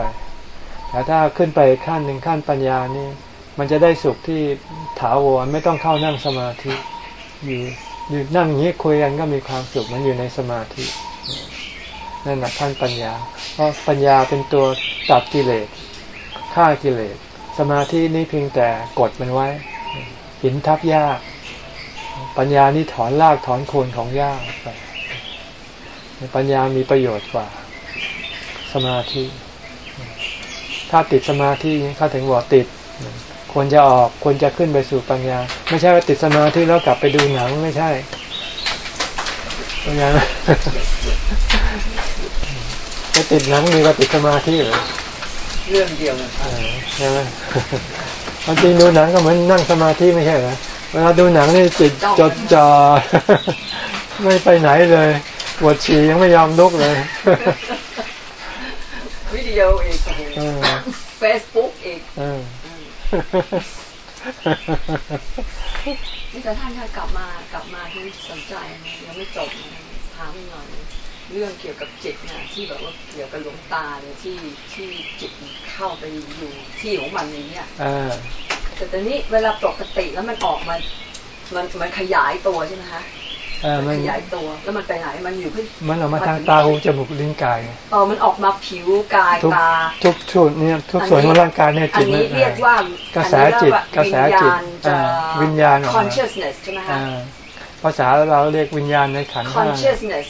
แต่ถ้าขึ้นไปขั้นหนึ่งขั้นปัญญานี่ มันจะได้สุขที่ถาวรไม่ต้องเข้านั่งสมาธิ อยู่อยู่นั่งอย่างนี้คุยกันก็มีความสุขมันอยู่ในสมาธินั่นแหละท่านปัญญา เพราะปัญญาเป็นตัวตัดกิเลสฆ่ากิเลส สมาธินี้เพียงแต่กดมันไว้ หินทับหญ้า ปัญญานี่ถอนรากถอนโคนของหญ้าไปปัญญามีประโยชน์กว่า สมาธิ ถ้าติดสมาธิเขาถึงบอกติด ควรจะออกควรจะขึ้นไปสู่ปัญญา ไม่ใช่ว่าติดสมาธิแล้วกลับไปดูหนังไม่ใช่ปัญญาจะติดหนังดีกว่าติดสมาธิเหรอเรื่องเดียวกันใช่ไหมจริงดูหนังก็เหมือนนั่งสมาธิไม่ใช่เหรอเวลาดูหนังนี่จิตจดจ่อไม่ไปไหนเลยปวดฉี่ยังไม่ยอมลุกเลยวิดีโออีกเฟซบุ๊กอีก นี่แต่ท่านค่ะกลับมากลับมาที่สนใจยังไม่จบถามหน่อยเรื่องเกี่ยวกับจิตนะที่แบบว่าเกี่ยวกับหลวงตาเนี่ยที่ที่จิตเข้าไปอยู่ที่ของมันนี้เนี่ยแต่ตอนนี้เวลาปกติแล้วมันออกมา มันมันขยายตัวใช่ไหมคะเออ มันขยายตัวแล้วมันไปไหนมันอยู่ที่มันออกมาทางตาหูจมูกลิ้นกายไงเออมันออกมาผิวกายทุกตาทุกส่วนเนี่ยทุกส่วนของร่างกายเนี่ยอัจินตนี้มันเรียกว่ากระแสจิตกระแสจิตอ่าวิญญาณออกมา consciousness ใช่ไหมคะอ่าภาษาเราเรียกวิญญาณในขันธ์ห้า consciousness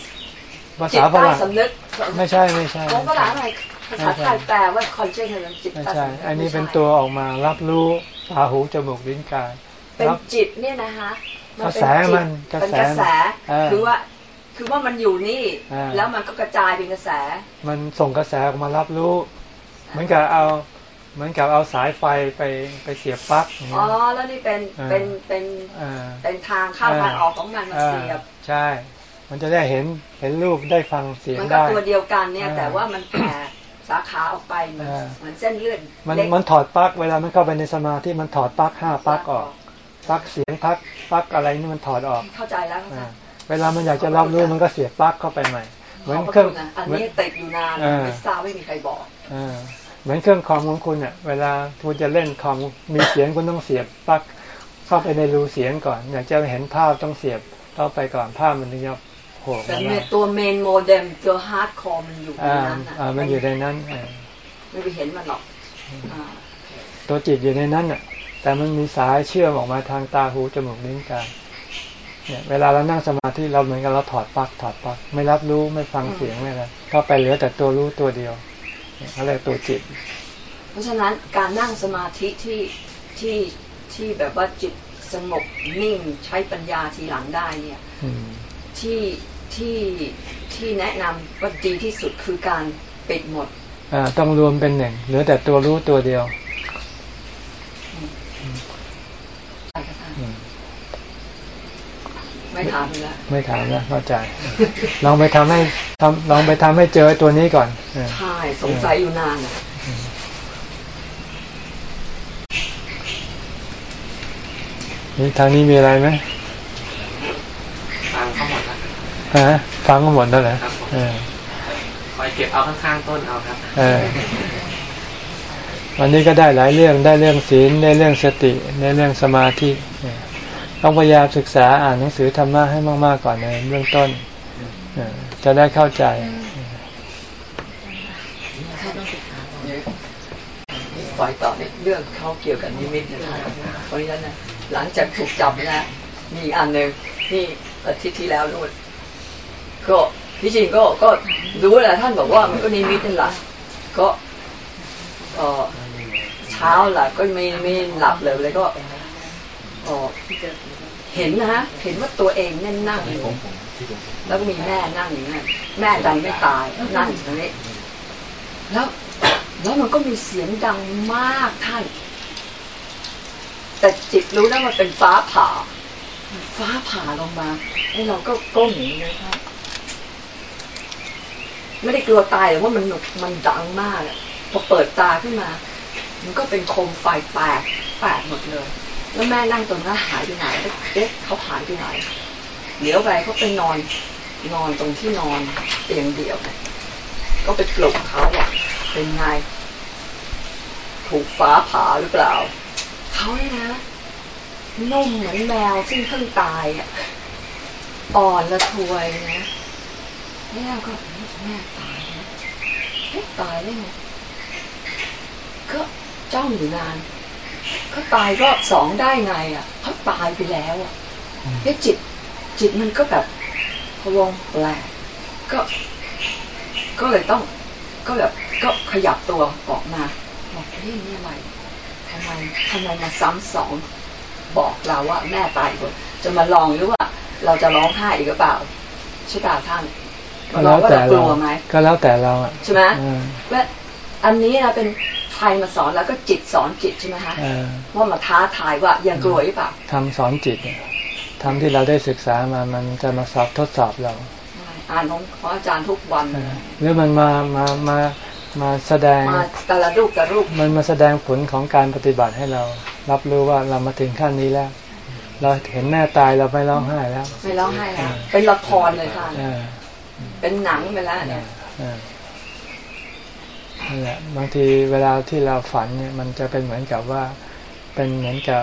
ภาจิตษาฝใต้รั่งสำนึกไม่ใช่ไม่ใช่ของภาษาอะไรภาษาไทยแปลว่า consciousness จิตไม่ใต้ใช่สำนึกอันนี้เป็นไม่ใช่ตัวออกมารับรู้ตาหูจมูกลิ้นกายเป็นรับจิตเนี่ยนะคะน กระแสเป็นจิตมันกระเป็นแสกระแสเออคือว่าคือว่ามันอยู่นี่อ่าแล้วมันก็กระจายเป็นกระแส มันส่งกระแสออกมารับรู้ เหมือนกับเอาเหมือนกับเอาสายไฟไปไปเสียบปลั๊กอย่างอ๋เงี้อยแล้วนี่เป็นอ่าเป็นเป็นอ่าเป็นทางเข้าทางออกของมันมาเสียบ ใช่ มันจะได้เห็นเห็นรูปได้ฟังเสียงมันก็ได้ตัวเดียวกันเนี่ยอ่าแต่ว่ามันแผ่สาขาออกไปเหมือนอ่าเหมือนเส้นเลือดมันเล็กมันถอดปลั๊กเวลามันเข้าไปในสมาธิมันถอดปลั๊กห้าปลั๊กออก ปลั๊กเสียงปลั๊กปลั๊กอะไรนี่มันถอดออก เข้าใจแล้วเข้าใจอ่าเวลามันอยากจะรับรู้มันก็เสียบปลั๊กเข้าไปใหม่เหมือนขบพะเครื่องณนะอันเหมือนนี้ติดอยู่นานอ่าไม่ทราบไม่มีใครบอกอ่าเหมือนเครื่องคอมของคุณอะเวลาคุณจะเล่นคอมมีเสียงคุณต้องเสียบปลั๊กเข้าไปในรูเสียงก่อน อยากจะเห็นภาพต้องเสียบเข้าไปก่อนภาพมันถึงจะโผล่แต่มาเนี่ยตัว main modem ตัว hardcore มันอยู่ในอ่านั้นนะอ่ามันอยู่ในนั้นอ่าไม่ไปเห็นมันหรอกอ่าตัวจิตอยู่ในนั้นอะ แต่มันมีสายเชื่อมออกมาทางตาหูจมูกลิ้นกายเนี่ยเวลาเรานั่งสมาธิเราเหมือนกับเราถอดปลั๊กถอดปลั๊กไม่รับรู้ไม่ฟังเสียงไม่อะไรเข้าไปเหลือแต่ตัวรู้ตัวเดียวเนี่ยเขาเรียกตัวจิต เพราะฉะนั้นการนั่งสมาธิที่ที่ที่แบบว่าจิตสงบนิ่งใช้ปัญญาทีหลังได้เนี่ยอืมที่ที่ที่แนะนำว่าดีที่สุดคือการปิดหมดอ่าต้องรวมเป็นหนึ่งเหลือแต่ตัวรู้ตัวเดียวอืม ไม่ถามอีกแล้วไม่ถามนะเข้าใจ ลองไปทำให้ทำลองไปทำให้เจอตัวนี้ก่อนเออใช่สงสัยอยู่นานอะนี่ทางนี้มีอะไรไหมฟังเขาหมดแล้วฮะฟังก็หมดแล้วเหรอครับผมเออคอยเก็บเอาข้างๆต้นเอาครับเออวันนี้ก็ได้หลายเรื่องได้เรื่องศีลได้เรื่องสติได้เรื่องสมาธิเออ ต้องพยายามศึกษาอ่านหนังสือธรรมะให้มาก ๆ ก่อนในเบื้องต้นจะได้เข้าใจปล่อยต่อเนี่ยเรื่องเขาเกี่ยวกับนิมิตนะครับเพราะฉะนั้นหลังจากถูกจับนะมีอันหนึ่งนี่อาทิตย์ที่แล้วนู่นก็ที่จริงก็ก็รู้แหละท่านบอกว่ามันก็นิมิตนั่นแหละก็เช้าแหละก็ไม่ไม่หลับเลยเลยก็ออ เห็นนะฮะเห็นว่าตัวเองนั่นนั่งอยู่แล้วก็มีแม่นั่งอยู่นั่นแม่ดันไม่ตายนั่งอยู่ตรงนี้แล้วแล้วมันก็มีเสียงดังมากท่าน แต่จิตรู้แล้วมันเป็นฟ้าผ่า ฟ้าผ่าลงมาไอ้เราก็ก้มอย่างนี้เลยท่านไม่ได้กลัวตายแต่ว่ามันมันดังมากอะพอเปิดตาขึ้นมา มันก็เป็นโคมไฟแตกแตกหมดเลย แล้วแม่นั่งตรงนั้นหายไปไหนเอ๊ะเขาหายไปไหนเดี๋ยวไปเขาไปนอนนอนตรงที่นอนเตียงเดียว ก็ไปปลุกเขาอะเป็นไง ถูกฟ้าผ่าหรือเปล่า เขาเนี่ยนะนุ่มเหมือนแมวซึ่งเพิ่งตายอะอ่อนละทวยนะแม่ก็แม่ตายนะเอ๊ะตายได้ไงก็จ้องอยู่นาน เขาตายรอบสองได้ไงอะเขาตายไปแล้วอะเอ๊ะจิต จิตมันก็แบบพะวงแปลกก็ ก็เลยต้อง ก็แบบก็ขยับตัวออกมาบอกเฮ้ยนี่อะไรทำไมทำไมมาซ้ำสองบอกเราว่าแม่ตายคนจะมาลองหรือว่า เราจะร้องไห้อีกหรือเปล่าใช่ป่ะท่านก็แล้วแต่กเราลัวไหมก็แล้วแต่เราอะใช่ไหมเออและอันนี้นะเป็น ใครมาสอนแล้วก็จิตสอนจิตใช่ไหมคะเออว่ามาท้าทายว่าอย่ากลัวหรือเปล่าทำสอนจิตเนี่ยทำที่เราได้ศึกษามามันจะมาสอบทดสอบเราอ่านของของอาจารย์ทุกวันเออหรือมันมามามามาแสดงมาแต่ละรูปแต่ละรูปมันมาแสดงผลของการปฏิบัติให้เรา รับรู้ว่าเรามาถึงขั้นนี้แล้ว เราเห็นแม่ตายเราไม่ร้องไห้แล้ว ไม่ร้องไห้แล้วเป็นละครเลยค่ะเออเป็นหนังไปแล้วเนี่ยเออ นั่นแหละบางทีเวลาที่เราฝันเนี่ยมันจะเป็นเหมือนกับว่า เป็นเหมือนกับ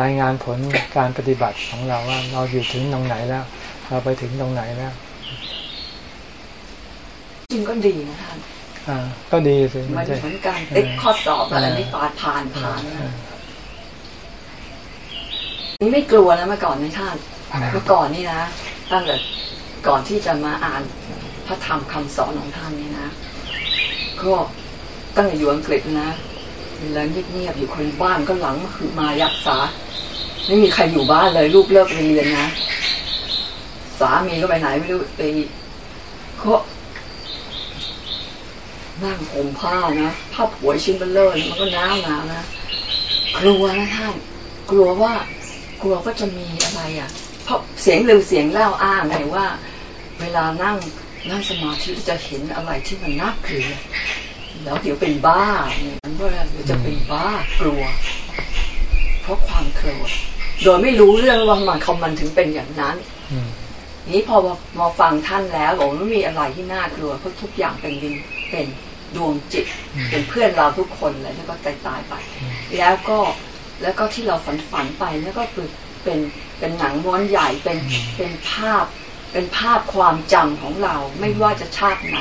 รายงานผลการปฏิบัติของเราว่าเราอยู่ถึงตรงไหนแล้ว เราไปถึงตรงไหนแล้ว จริงก็ดีนะท่านอ่า ก็ดีสิมันเหมือนการติ๊กข้อสอบอะไรนี่ผ่านผ่านผ่านนะนี่ไม่กลัวนะเมื่อก่อนนะท่านเมื่อก่อนนี่นะตั้งแต่ก่อนที่จะมาอ่านพระธรรมคำสอนของท่านเนี่ยนะ ก็ตั้งแต่อยู่อังกฤษนะเวลาเงียบๆอยู่คนบ้านก็หลังมาคือมายักษา ไม่มีใครอยู่บ้านเลยลูกเลิกเรียนนะ สามีก็ไปไหนไม่รู้ไปก็นั่งห่มผ้านะผ้าผวยชิ้นเบลเลอร์มันก็หนาวหนาวนะกลัวนะท่านกลัวว่ากลัวก็จะมีอะไรอะ เพราะเสียงลือเสียงเล่าอ้างไงว่า เวลานั่ง นั่งสมาธิจะเห็นอะไรที่มันน่ากลัวแล้วเดี๋ยวเป็นบ้าเนี่ยมันว่าเดี๋ยวจะเป็นบ้ากลัว เพราะความกลัวโดยไม่รู้เรื่องว่ามันเขามันถึงเป็นอย่างนั้นนี้พอมาฟังท่านแล้วบอกไม่มีอะไรที่น่ากลัวเพราะทุกอย่างเป็นดินเป็นดวงจิต เป็นเพื่อนเราทุกคนเลยแล้วก็ตายตายไป แล้วก็แล้วก็ที่เราฝันฝันไปแล้วก็เป็นเป็นหนังม้วนใหญ่เป็นเป็นภาพ เป็นภาพความจำของเรา ไม่ว่าจะชาติไหน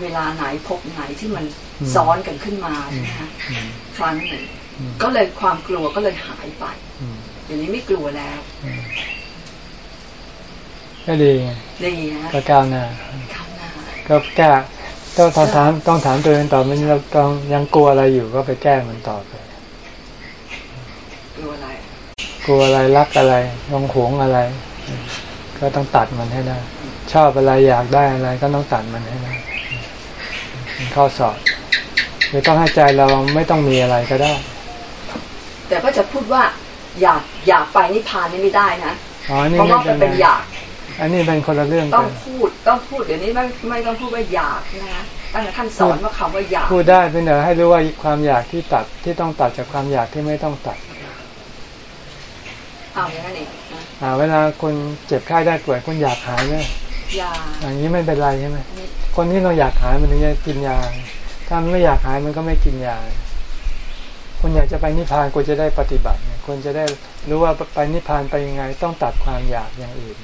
เวลาไหนพบไหนที่มันซ้อนกันขึ้นมาใช่ไหมคะครั้งหนึ่งก็เลยความกลัวก็เลยหายไปเดี๋ยวนี้ไม่กลัวแล้วก็ดีไงดีนะก็ก้าวหน้าก้าวหน้าก็แก้ต้องถามถามต้องถามตัวเองต่อมันเราต้องยังกลัวอะไรอยู่ก็ไปแก้มันต่อไปกลัวอะไร กลัวอะไรรักอะไรยองหวงอะไร ก็ต้องตัดมันให้ได้ ชอบอะไรอยากได้อะไรก็ต้องตัดมันให้ได้เป็นข้อสอบหรือต้องให้ใจเราไม่ต้องมีอะไรก็ได้ แต่ก็จะพูดว่า อยากอยากไปนิพพานนี่ไม่ได้นะอ๋อนี่เพราะว่ามันเป็นอยาก อันนี้เป็นคนละเรื่องต้กัองนพูดต้องพูดเดี๋ยวนี้ไม่ไม่ต้องพูดว่าอยากนะตั้งแต่ท่านสอนว่าคำว่าอยากพูดได้เป็นแต่ให้รู้ว่าความอยากที่ตัดที่ต้องตัดจากความอยากที่ไม่ต้องตัดเอาอย่างนั้นเองนะอ่า เวลาคนเจ็บไข้ได้ป่วยคนอยากหายเนี่ยอยากอย่างนี้ไม่เป็นไรใช่ไหมนี่คนที่เราอยากหายมันถึงจะกินยา ถ้ามันไม่อยากหายมันก็ไม่กินยา คนอยากจะไปนิพพานควรจะได้ปฏิบัติเนี่ยควรจะได้รู้ว่าไปนิพพานไปยังไง ต้องตัดความอยากอย่างอื่น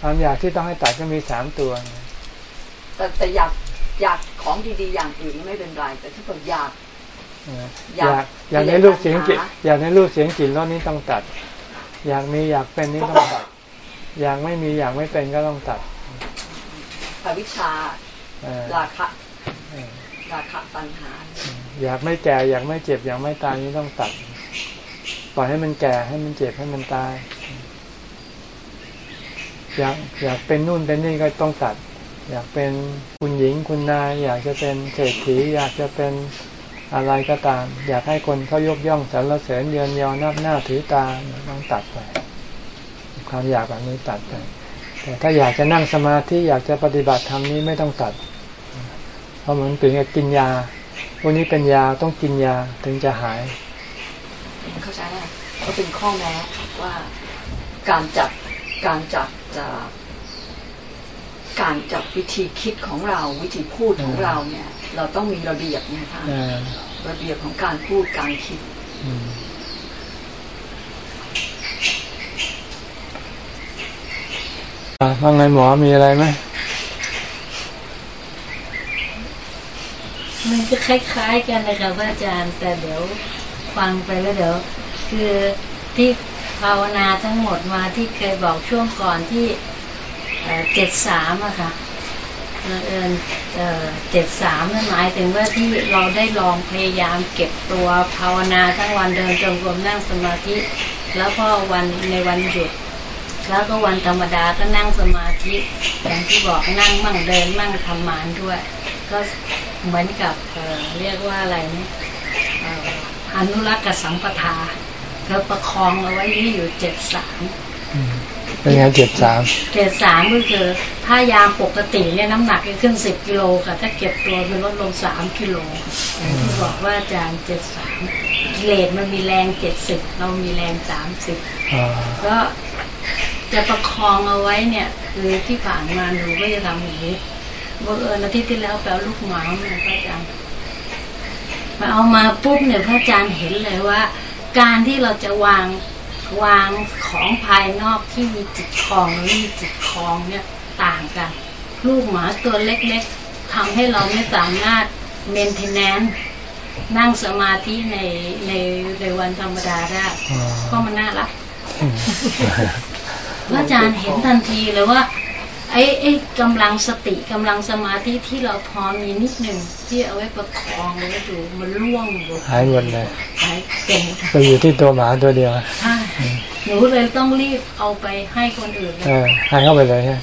ความอยากที่ต้องให้ตัดก็มีสามตัวไงแต่แต่อยากอยากของดีๆอย่างอื่นไม่เป็นไร แต่ถ้าเกิดอยาก อยาก อยากในรูปเสียงกลิ่นอยากในรูปเสียงกลิ่นรสนี้ต้องตัด อยากมีอยากเป็นนี่ต้องตัด อยากไม่มีอยากไม่เป็นก็ต้องตัดอวิชชาเออราคะเออราคะตัณหา อยากไม่แก่อยากไม่เจ็บอยากไม่ตายนี่ต้องตัด ปล่อยให้มันแก่ให้มันเจ็บให้มันตาย อยากอยากเป็นนู่นเป็นนี่ก็ต้องตัด อยากเป็นคุณหญิงคุณนาย อยากจะเป็นเศรษฐีอยากจะเป็น อะไรก็ตาม อยากให้คนเขายกย่องสรรเสริญเยินยอนับหน้าถือตาต้องตัดไป ความอยากแบบนี้ตัดไปแต่ถ้าอยากจะนั่งสมาธิอยากจะปฏิบัติธรรมนี้ไม่ต้องตัด เพราะเหมันเป็นกับกินยาพวกนี้เป็นยาต้องกินยาถึงจะหาย เข้าใจไหมก็เป็นข้อแม้ว่าการจัดการจัดจะการจัดวิธีคิดของเราวิธีพูดของเราเนี่ย เราต้องมีระเบียบเนี่ยค่ะเออระเบียบของการพูดการคิดอืมอะว่าไงหมอมีอะไรไหมมันจะคล้ายๆกันเลยค่ะพระอาจารย์ แต่เดี๋ยวฟังไปแล้วเดี๋ยว คือที่ภาวนาทั้งหมดมาที่เคยบอกช่วงก่อนที่เจ็ดสามอะค่ะบัง เอิญเจ็ดสามนั่นหมายถึงว่าที่เราได้ลองพยายามเก็บตัวภาวนาทั้งวันเดินจงกรมนั่งสมาธิ แล้วก็วันในวันหยุด แล้วก็วันธรรมดาก็นั่งสมาธิอย่างที่บอกนั่งมั่งเดินมั่งทำมานด้วย ก็เหมือนกับเเรียกว่าอะไรนะเอ่อนุรักษ์กับสัมปทาแล้วประคองเอาไว้ที่อยู่เจ็ดสาม เป็นไงเจ็ดสามเจ็ดสามก็คือถ้ายามปกติเนี่ยน้ำหนักจะขึ้นสิบกิโลค่ะ ถ้าเก็บตัวคือลดลงสามกิโลที่บอกว่าอาจารย์เจ็ดสามกิเลสมันมีแรงเจ็ดสิบเรามีแรงสามสิบก็จะประคองเอาไว้เนี่ยคือที่ผ่านมาหนูก็จะทำอย่างนี้บังเอิญอาทิตย์ที่แล้วแปลลูกหมาเนี่ยพระอาจารย์มาเอามาปุ๊บเนี่ยพระอาจารย์เห็นเลยว่า การที่เราจะวาง วางของภายนอกที่มีจิตคลองหรือมีจิตคลองเนี่ยต่างกัน ลูกหมาตัวเล็กๆทำให้เราไม่สามารถเมนเทนแนนนั่งสมาธิในในในวันธรรมดาได้เพราะมันน่ารักพระอาจารย์เห็นทันทีเลยว่า ไอ้ไอ้กำลังสติกำลังสมาธิที่เราพอมีนิดหนึ่งที่เอาไว้ประคองไว้อยู่มันร่วงหมดหายหมดเลยหายเก่งไปอยู่ที่ตัวหมาตัวเดียวใช่หนูเลยต้องรีบเอาไปให้คนอื่นเลเอยอให้เข้าไปเลยฮะ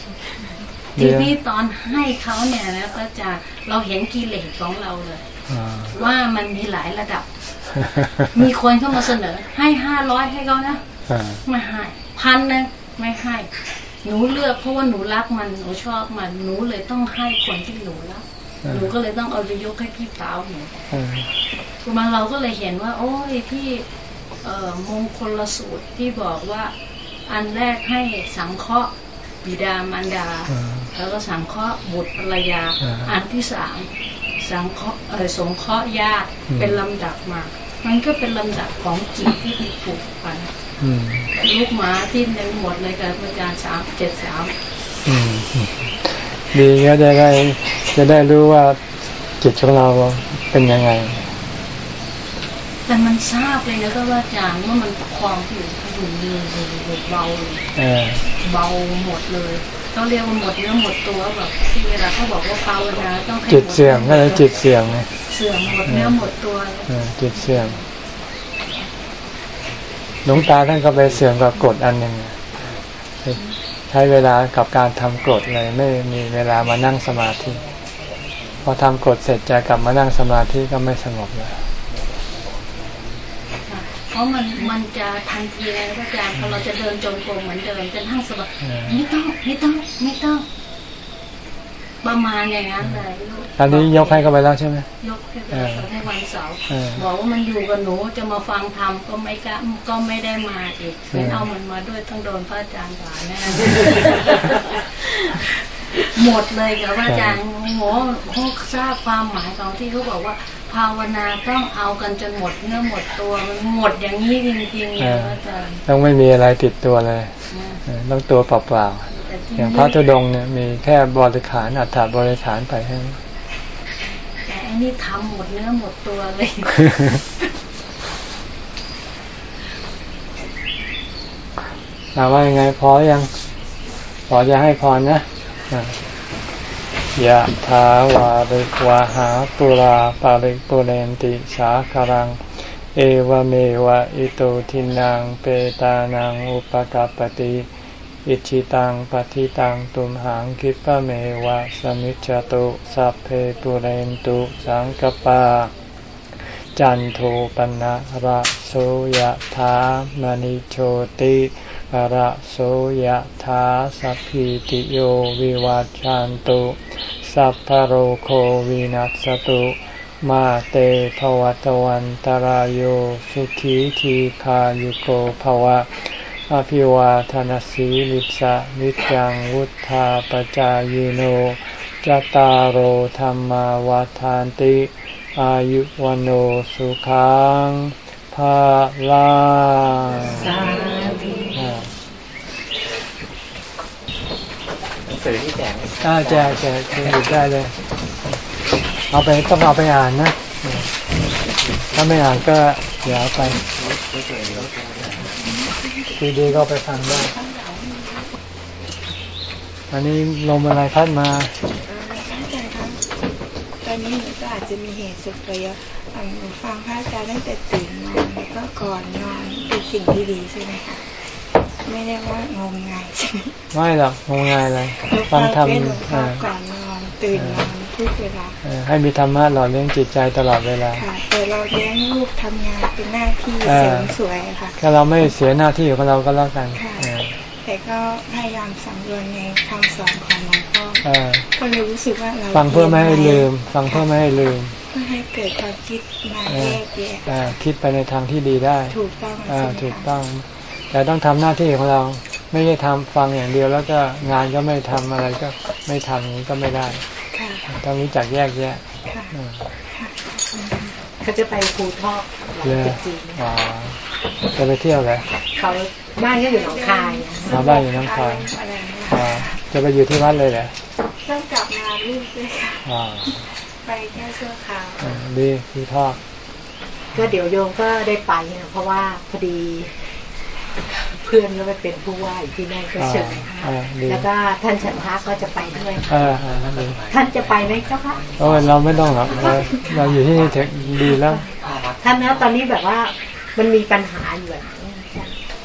ทีนี้ตอนให้เขาเนี่ยนะพระอาจารย์เราเห็นกิเลสของเราเลยอ่าว่ามันมีหลายระดับ มีคนเข้ามาเสนอ ให้ห้าร้อยให้เขานะอ่าไม่ให้พันหนึงไม่ให้ หนูเลือกเพราะว่าหนูรักมันหนูชอบมันหนูเลยต้องให้คนที่หนูรักหนูก็เลยต้องเอาไปยกให้พี่สาวหนูอ่ามาเราก็เลยเห็นว่า โอ้ยที่เอ่อมงคลสูตรที่บอกว่าอันแรกให้สังเคราะห์บิดามารดาอ่าแล้วก็สังเคราะห์บุตรภรรยาอ่าอันที่สามสังเคราะห์เออสงเคราะห์ญาติอืมเป็นลำดับมา มันก็เป็นลำดับของจิตที่มีผูกพันอืม ลูกหมาที่ในหมดเลยกับอาจารย์สามเจ็ดสามอืมดีก็จะได้จะได้รู้ว่าจิตของเราเป็นยังไง แต่มันทราบเลยนะก็ว่าอาจารย์ว่ามันประคองอยู่อยู่เลยเลยเบาเลยเออเบาหมดเลยเขาเรียกว่าหมดเนื้อหมดตัวแบบที่เวลาเขาบอกว่าภาวนาต้องให้จิตเสื่อมหก็ดเลยจิตเสื่อมไงเสื่อมหมดเนื้อหมดตัวเออจิตเสื่อม หลวงตาท่านก็ไปเสื่อมกับกฎอันหนึ่งใช้เวลากับการทำกฎเลยไม่มีเวลามานั่งสมาธิ พอทำกฎเสร็จจะกลับมานั่งสมาธิก็ไม่สงบเลยเพราะมันมันจะทันทีเลยนะอาจารย์พอเราจะเดินจงกรมเหมือนเดิมจะนั่งสมาธิอืมไม่ต้องไม่ต้องไม่ต้อง ประมาณอย่างนั้นเลยลูกอันนี้ยกให้เขาไปแล้วใช่ไหมยกให้เออไปให้วันเสาร์เออบอกว่ามันอยู่กับหนูจะมาฟังธรรมก็ไม่กล้าก็ไม่ได้มาอีกเออเป็นเอามันมาด้วยต้องโดนพระอาจารย์ด่าแน่หมดเลยกับพระอาจารย์โอ้โหเขาทราบความหมายของที่เขาบอกว่า ภาวนาต้องเอากันจนหมดเนื้อหมดตัวมันหมดอย่างนี้จริงๆเลยพระอาจารย์ต้องไม่มีอะไรติดตัวเลยนะเออต้องตัวเปล่าแต่ที่ๆ อย่างพระธุดงค์เนี่ยมีแค่บริขารอัฐบริขารไปให้แต่อันนี้ทำหมดเนื้อหมดตัวเลยถามว่ายังไงพอยังพอจะให้พรนะอะยะถาวาริกวาหาปุราปาริกปุเรนติสาคารัง เอวเมวะอิโตทินังเปตานังอุปกัปปติ อิชิตังปฏิตังตุมหังคิปะเมวะสมิจจตุสัพเพปุเรนตุสังกปา จันโทปนะระโสยธามณิโชติระโสยธาสัพพิติโยวิวัจจันตุสัพพโรโควินัสตุมาเตภวัตวันตารโยสุขีทีขายุโกภวะ อภิวาทนสีลิสะนิจังวุธาปจายโนจตารโหธรรมาวาทานติ อายุวันโอสุขังภาลังสาธุอ่าหนังสือที่แจกไหมอ่าแจกแจกคุณหยุดได้เลย เอาไปต้องเอาไปอ่านนะ ถ้าไม่อ่านก็อย่าเอาไป ดีดีๆก็เอาไปฟังได้ อันนี้ลมอะไรพัดมาอาจารย์คะตอนนี้หนูก็อาจจะมีเหตุสุดเลยอะอะหนูฟังพระอาจารย์ตั้งแต่ตื่นนอนแล้วก็ก่อนนอนเป็นสิ่งที่ดีใช่ไหมคะไม่ได้ว่างมงายใช่ไหมไม่หรอกงมงายอะไรหนูฟัฟังงธรรมเป็นหลวงพ่ออ่าก่อนนอนตื่นนอน ทุกเวลาเอ่อให้มีธรรมะหล่อเลี้ยงจิตใจตลอดเวลาค่ะแต่เราเลี้ยงลูกทำงานเป็นหน้าที่เอเสริอมสวยอะค่ะถ้าเราไม่เสียหน้าที่ของเราก็แล้วกันค่ะเออแต่ก็พยายามสำรวจในคำสอนของหลวงพ่อเออก็เลยรู้สึกว่าเราฟังเพื่อไม่ให้ลืม ฟังเพื่อไม่ให้ลืมเพื่อให้เกิดความคิดมาเอแยอกแยะเออคิดไปในทางที่ดีได้ถูกต้องเอใช่อไหมถูกคะต้องแต่ต้องทำหน้าที่ของเราไม่ใช่ทำฟังอย่างเดียวแล้วก็งานก็ไม่ทำอะไรก็ไม่ทำอย่างนี้ก็ไม่ได้ค่ะ ต้องรู้จักแยกแยะค่ะเออค่ะเขาจะไปภูทอกหลังเยจุอะดจีนอ๋อจะไปเที่ยวเลยเขาบ้านก็อยู่หนองคายมาบ้านอยู่น้ำคายอะไรเนี่ยอ่าจะไปอยู่ที่วัดเลยเหรอต้องกลับมาลูกด้วยค่ะอ่าไปแค่ชั่วคราวอ่าดีดีทอดก็เดี๋ยวโยมก็ได้ไปนะเพราะว่าพอดี เพื่อนก็ไปเป็นผู้ว่าอยู่ที่นั่นก็เชิญอ่าดีแล้วก็ท่านฉันทะก็จะไปด้วยอ่าอ่าดีท่านจะไปไหมเจ้าคะโอ้ยเราไม่ต้องหรอกเราเราอยู่ที่นี่เถอะดีแล้ว ท่านนะตอนนี้แบบว่ามันมีปัญหาอยู่แบบนี้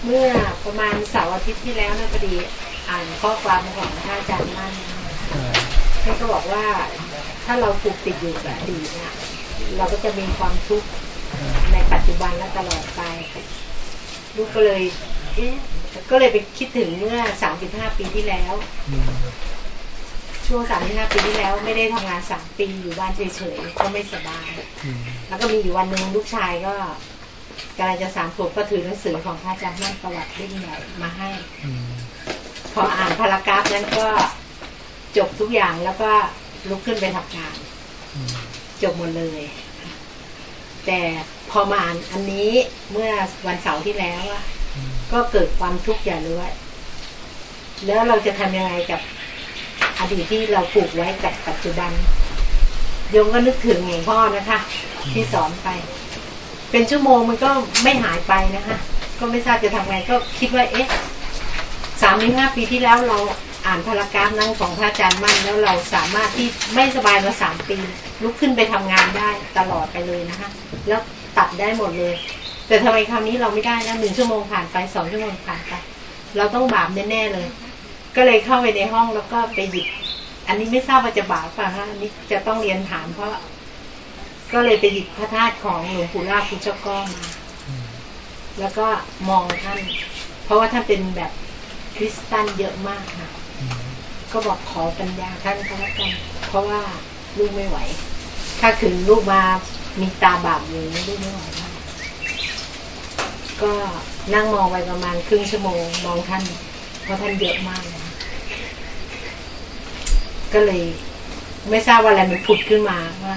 เมื่อประมาณเสาร์อาทิตย์ที่แล้วนะพอดีอ่านข้อความของท่านอาจารย์มั่นนะคะอ่าท่านก็บอกว่าถ้าเราผูกติดอยู่กับอดีตเนี่ยเราก็จะมีความทุกข์ในปัจจุบันและตลอดไป ลูกก็เลยเอ๊ะก็เลยไปคิดถึงเมื่อ35ปีที่แล้วอืมช่วง35ปีที่แล้ว ไม่ได้ทำงาน3ปีอยู่บ้านเฉยๆก็ไม่สบายแล้วก็มีอยู่วันหนึ่งลูกชายก็กำลังจะสามขวบก็ถือหนังสือของพระอาจารย์มั่นประวัติเล่มใหญ่มาให้อพออ่านพารากราฟนั้นก็จบทุกอย่างแล้วก็ลุกขึ้นไปทำงานจบหมดเลย แต่พอมาอ่านอันนี้เมื่อวันเสาร์ที่แล้วอะอืมก็เกิดความทุกข์อย่างรู้ว่าแล้วเราจะทำยังไงกับอดีตที่เราผูกไว้กับปัจจุบันโยมก็นึกถึงหลวงพ่อนะคะ ที่สอนไป เป็นชั่วโมงมันก็ไม่หายไปนะคะ ก็ไม่ทราบจะทำไงก็คิดว่าเอ๊ะสามถึงห้าปีที่แล้วเราอ่านพารากราฟนั้นของพระอาจารย์มั่นแล้วเราสามารถที่ไม่สบายมาสามปี ลุกขึ้นไปทำงานได้ตลอดไปเลยนะคะ แล้ว ตัดได้หมดเลย แต่ทำไมครานี้เราไม่ได้นะหนึ่งชั่วโมงผ่านไปสองชั่วโมงผ่านไปเราต้องบาปแน่ๆเลย ก็เลยเข้าไปในห้องแล้วก็ไปหยิบ อันนี้ไม่ทราบว่าจะบาปป่ะคะอันนี้จะต้องเรียนถามเพราะ ก็เลยไปหยิบพระธาตุของหลวงปู่ล่าพุทธเจ้าก้อมา แล้วก็มองท่าน เพราะว่าท่านเป็นแบบคริสตันเยอะมากค่ะ ก็บอกขอปัญญาท่านก็แล้วกัน เพราะว่าลูกไม่ไหว ถ้าถึงลูกมา มีตาบาปอยู่นี่ลูกไม่ไหวมากก็นั่งมองไปประมาณครึ่งชั่วโมง มองท่าน เพราะท่านเยอะมากนะก็เลย ไม่ทราบว่าอะไรมันผุดขึ้นมาว่า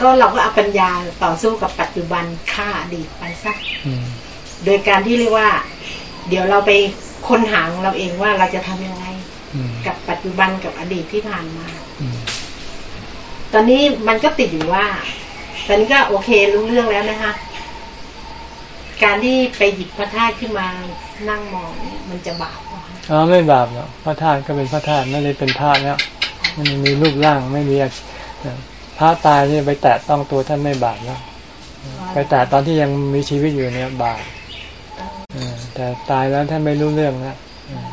ก็เราก็เอาปัญญาต่อสู้กับปัจจุบันฆ่าอดีตไปซะโดยการที่เรียกว่า เดี๋ยวเราไปค้นหาของเราเองว่าเราจะทำยังไงกับปัจจุบันกับอดีตที่ผ่านมา ตอนนี้มันก็ติดอยู่ว่า ตอนนี้ก็โอเครู้เรื่องแล้วนะคะการที่ไปหยิบพระธาตุขึ้นมานั่งมองนี่มันจะบาปเหรอคะอ๋อไม่บาปหรอกพระธาตุก็เป็นพระธาตุไม่ได้เป็นพระแล้วมันมีรูปร่างไม่มีพระตายนี่ไปแตะต้องตัวท่านไม่บาปแล้วไปแตะตอนที่ยังมีชีวิตอยู่เนี่ยบาปเออแต่ตายแล้วท่านไม่รู้เรื่องแล้วเออ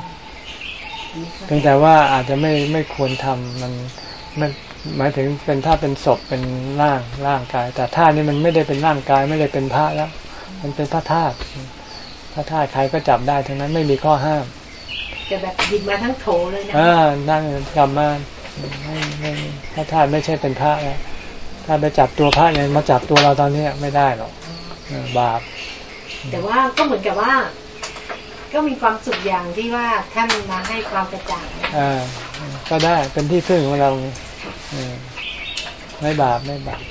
เพียงแต่ว่าอาจจะไม่ไม่ควรทำมันมัน หมายถึงเป็นถ้าเป็นศพเป็นร่างร่างกาย แต่ธาตุนี่มันไม่ได้เป็นร่างกายไม่ได้เป็นพระแล้ว มันเป็นพระธาตุพระธาตุใครก็จับได้ทั้งนั้นไม่มีข้อห้ามจะแบบหยิบมาทั้งโถเลยนะอ่านั่งกลับมาไม่ไม่พระธาตุไม่ใช่เป็นพระแล้วถ้าไปจับตัวพระอย่างมาจับตัวเราตอนนี้ไม่ได้หรอกเออบาป แต่ว่าก็เหมือนกับว่า ก็มีความสุขอย่างที่ว่าท่านมาให้ความกระจ่างนะอ่าก็ได้เป็นที่พึ่งของเรา ไงเออไม่บาปไม่บาป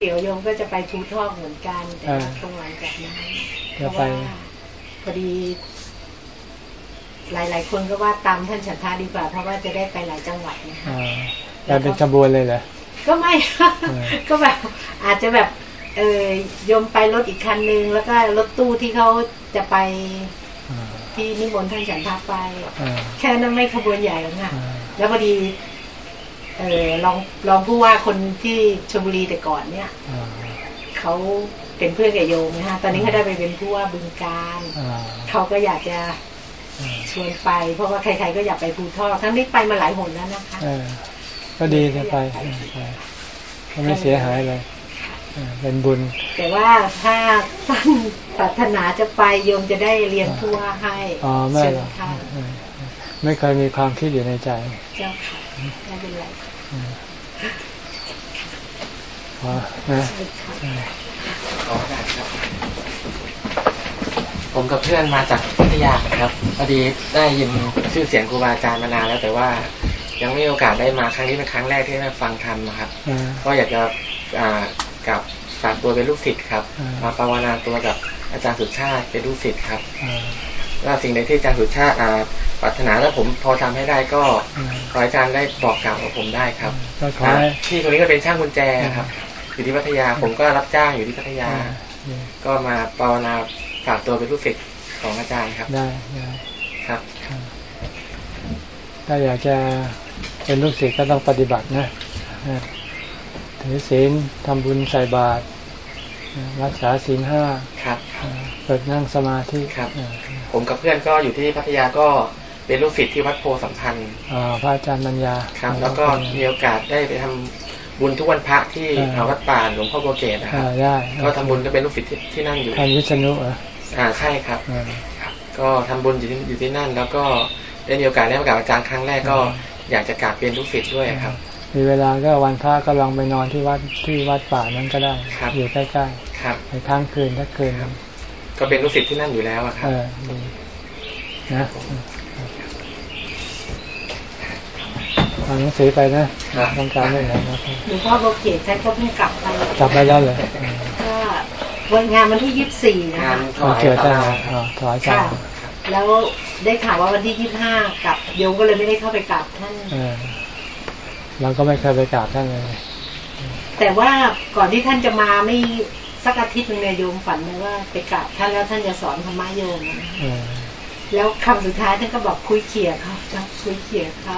เดี๋ยวโยมก็จะไปทูทอกเหมือนกันแต่ว่าอ่าตรงหลังจากนั้นเพจะราะไปว่าพอดี หลาย ๆ คนก็ว่าตามท่านฉันทาดีกว่า เพราะว่าจะได้ไปหลายจังหวัดนะคะอ่าแต่เป็นขบวนเลยเหรอก็ไม่ค่ะเออก็แบบอาจจะแบบ เออโยมไปรถอีกคันนึงแล้วก็รถตู้ที่เขาจะไปอ่า ที่นิมนต์ท่านฉันทาไปอ่าแค่นั้นไม่ขบวนใหญ่หรอกค่ะอ่าแล้วพอดีเออลองลองผู้ว่าคนที่ชลบุรีแต่ก่อนเนี่ยอ่าเขาเป็นเพื่อนกับโยมนะคะตอนนี้เขาได้ไปเป็นผู้ว่าบึงการอ่าเขาก็อยากจะอ่าชวนไป เพราะว่าใครๆก็อยากไปภูทอกทั้งนี้ไปมาหลายหนแล้วนะคะเออก็ดีจะไปเออไปก็ไม่เสียหายเลย เออเป็นบุญ แต่ว่าถ้าท่านปรารถนาจะไปโยมจะได้เรียนผู้ว่าให้อ๋อไม่เชิหรญอกท่านเออไม่เคยมีความคิดอยู่ในใจ เจ้าค่ะไม่เป็นไรพอนะขอโอกาสครับผมกับเพื่อนมาจากพัทยาครับพอดีได้ยินชื่อเสียงครูบาอาจารย์มานานแล้วแต่ว่ายังไม่มีโอกาสได้มาครั้งนี้เป็นครั้งแรกที่ได้ฟังธรรมนะครับอ่าก็อยากจะอ่า กับฝากตัวเป็นลูกศิษย์ครับ มาภาวนาตัวกับอาจารย์สุชาติเป็นลูกศิษย์ครับว่าสิ่งใดที่อาจารย์สุชาติปรารถนาแล้วผมพอทำให้ได้ก็ขออาจารย์ได้บอกกล่าวกับผมได้ครับที่คนนี้ก็เป็นช่างกุญแจครับ อยู่ที่พัทยาผมก็รับจ้างอยู่ที่พัทยา ก็มาภาวนาฝากตัวเป็นลูกศิษย์ของอาจารย์ครับ ได้ได้ครับ ถ้าอยากจะเป็นลูกศิษย์ก็ต้องปฏิบัตินะ ถือศีลทำบุญใส่บาตรรักษาศีลห้าครับเปิดนั่งสมาธิครับ ผมกับเพื่อนก็อยู่ที่พัทยาก็เป็นลูกศิษย์ที่วัดโพสัมพันธ์พระอาจารย์มัญญาครับ แล้วก็มีโอกาสได้ไปทำบุญทุกวันพระที่วัดป่าหลวงพ่อโบเกตนะครับก็ทำบุญก็เป็นลูกศิษย์ที่นั่งอยู่ท่านวิษณุอ่าใช่ครับ ก็ทำบุญอยู่ที่อยู่ที่นั่น แล้วก็ได้มีโอกาสได้มากับอาจารย์ครั้งแรกก็อยากจะกราบเป็นลูกศิษย์ด้วยครับ มีเวลาก็วันพระก็ลองไปนอนที่วัดที่วัดป่านั้นก็ได้ อยู่ใกล้ๆครับไปค้างคืนทักคืนก็เป็นลูกศิษย์ที่นั่นอยู่แล้วครับนะทางหนังสือไปนะต้องการไม่ไหนนะหลวงพ่อโบเกตใช้ก็เพิ่งกลับไปกลับไปแล้วเลยก็วันงานวันที่ยี่สิบสี่นะคะเกิดได้ถวายการแล้วได้ข่าวว่าวันที่ยี่ห้ากับโยมก็เลยไม่ได้เข้าไปกราบท่าน เราก็ไม่เคยไปกราบท่านเลย แต่ว่าก่อนที่ท่านจะมาไม่สักอาทิตย์หนึ่งเนี่ยโยมฝันเลยว่าไปกราบท่านแล้วท่านจะสอนธรรมะโยมแล้วคำสุดท้ายท่านก็บอกคุยเขี่ยเขาจะคุยเขี่ยเขา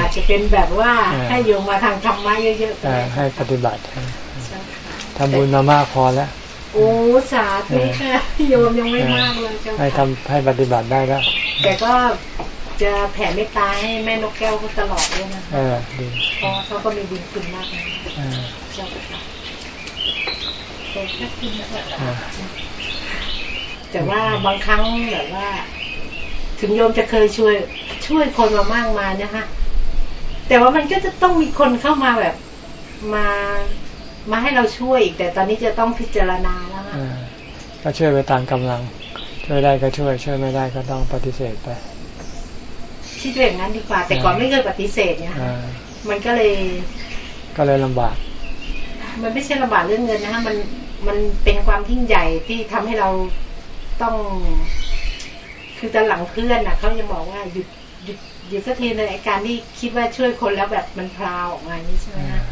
อาจจะเป็นแบบว่าให้โยมมาทางธรรมะเยอะๆให้ปฏิบัติทำบุญมามากพอแล้วโอ้สาธุค่ะโยมยังไม่มากเลยจ้าให้ทำให้ปฏิบัติได้แล้วแต่ก็ จะแผ่เมตตาให้แม่นกแก้วเขาตลอดด้วยนะเพราะเขาก็มีบุญคุณมากนะเจ้าค่ะแต่แค่คุณแต่ว่าบางครั้งแบบว่า ถึงโยมจะเคยช่วย ช่วยคนมามากมายนะคะแต่ว่ามันก็จะต้องมีคนเข้ามาแบบ มามาให้เราช่วยอีก แต่ตอนนี้จะต้องพิจารณาแล้วก็ช่วยไปตามกำลัง ช่วยได้ก็ช่วย ช่วยไม่ได้ก็ต้องปฏิเสธไป คิดอย่างนั้นดีกว่า แต่ก่อนไม่เคยปฏิเสธเนี่ยมันก็เลย ก็เลยลำบาก มันไม่ใช่ลำบากเรื่องเงินนะคะมันมันเป็นความทิ้งใหญ่ที่ทำให้เราต้อง คือตอนหลังเพื่อนน่ะเขาจะบอกว่าหยุดหยุดหยุดสักทีในการที่คิดว่าช่วยคนแล้วแบบมันพลาวออกมานี่ใช่ไหมคะ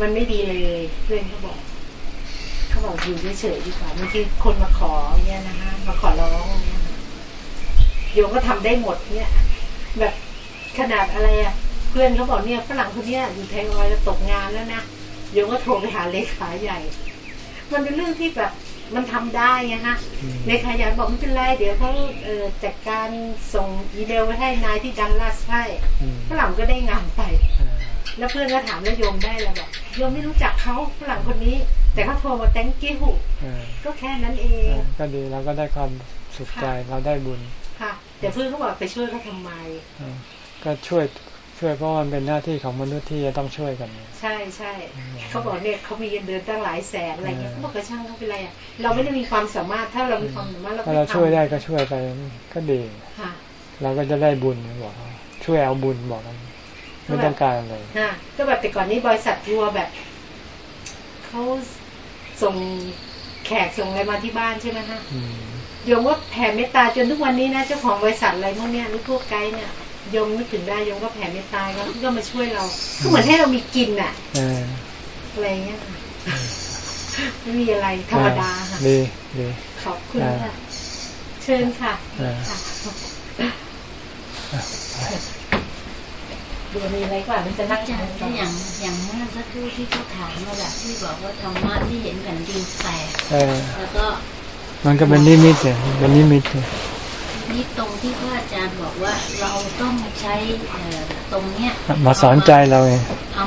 มันไม่ดีเลยเพื่อนเขาบอกเขาบอกอยู่เฉยๆดีกว่าบางทีคนมาขอเนี่ยนะคะมาขอร้องเนี่ยโยมก็ทำได้หมดเนี่ย แบบขนาดอะไรอะ เพื่อนเขาบอกเนี่ยฝรั่งคนนี้อยู่ไทยออยจะตกงานแล้วนะโยมก็โทรไปหาเลขาใหญ่ มันเป็นเรื่องที่แบบมันทำได้ไงฮะเลขาใหญ่บอกไม่เป็นไรเดี๋ยวเขาเอจัดการส่งอีเมลไปให้นายที่ดันลาสให้ฝรั่งก็ได้งานไป แล้วเพื่อนก็ถามแล้วโยมได้แล้วบอกโยมไม่รู้จักเขาฝรั่งคนนี้ แต่เขาโทรมาแตงกิ้วก็แค่นั้นเอง ก็ดีเราก็ได้ความสุขใจเราได้บุญค่ะ แต่เพื่อนเขาบอกไปช่วยเขาทำไมก็ช่วยช่วยเพราะมันเป็นหน้าที่ของมนุษย์ที่จะต้องช่วยกัน ใช่ใช่เขาบอกเนี่ยเขามีเงินเดือนตั้งหลายแสนอะไรเงี้ยเขาบอกกระช่างเขาเป็นไรอะเราไม่ได้มีความสามารถถ้าเรามีความสามารถเราถ้าเราช่วยได้ก็ช่วยไปก็ดีเราก็จะได้บุญบอกช่วยเอาบุญบอกกันไม่ต้องการเลยฮะก็แบบแต่ก่อนนี้บริษัททัวร์แบบเขาส่งแขกส่งอะไรมาที่บ้านใช่ไหมฮะโยมว่าแผ่เมตตาจนทุกวันนี้นะเจ้าของบริษัทอะไรพวกเนี้ยหรือพวกไกด์เนี่ยโยมนึกถึงได้โยมก็แผ่เมตตาเขาก็มาช่วยเราก็เหมือนให้เรามีกินอะอะไรเงี้ยไม่มีอะไรธรรมดาค่ะดีดีขอบคุณค่ะเชิญค่ะดูมีอะไรกว่ามันจะนักอย่างอย่างอย่างเมื่อสักครู่ที่เขาถามมาแบบที่บอกว่าธรรมะที่เห็นแผ่นดินแตกแล้วก็ มันก็เป็นนิมิตเนี่ยเป็นนิมิตเนี่ยนี่ตรงที่พระอาจารย์บอกว่าเราต้องใช้ตรงเนี้ยมาสอนใจเราเอง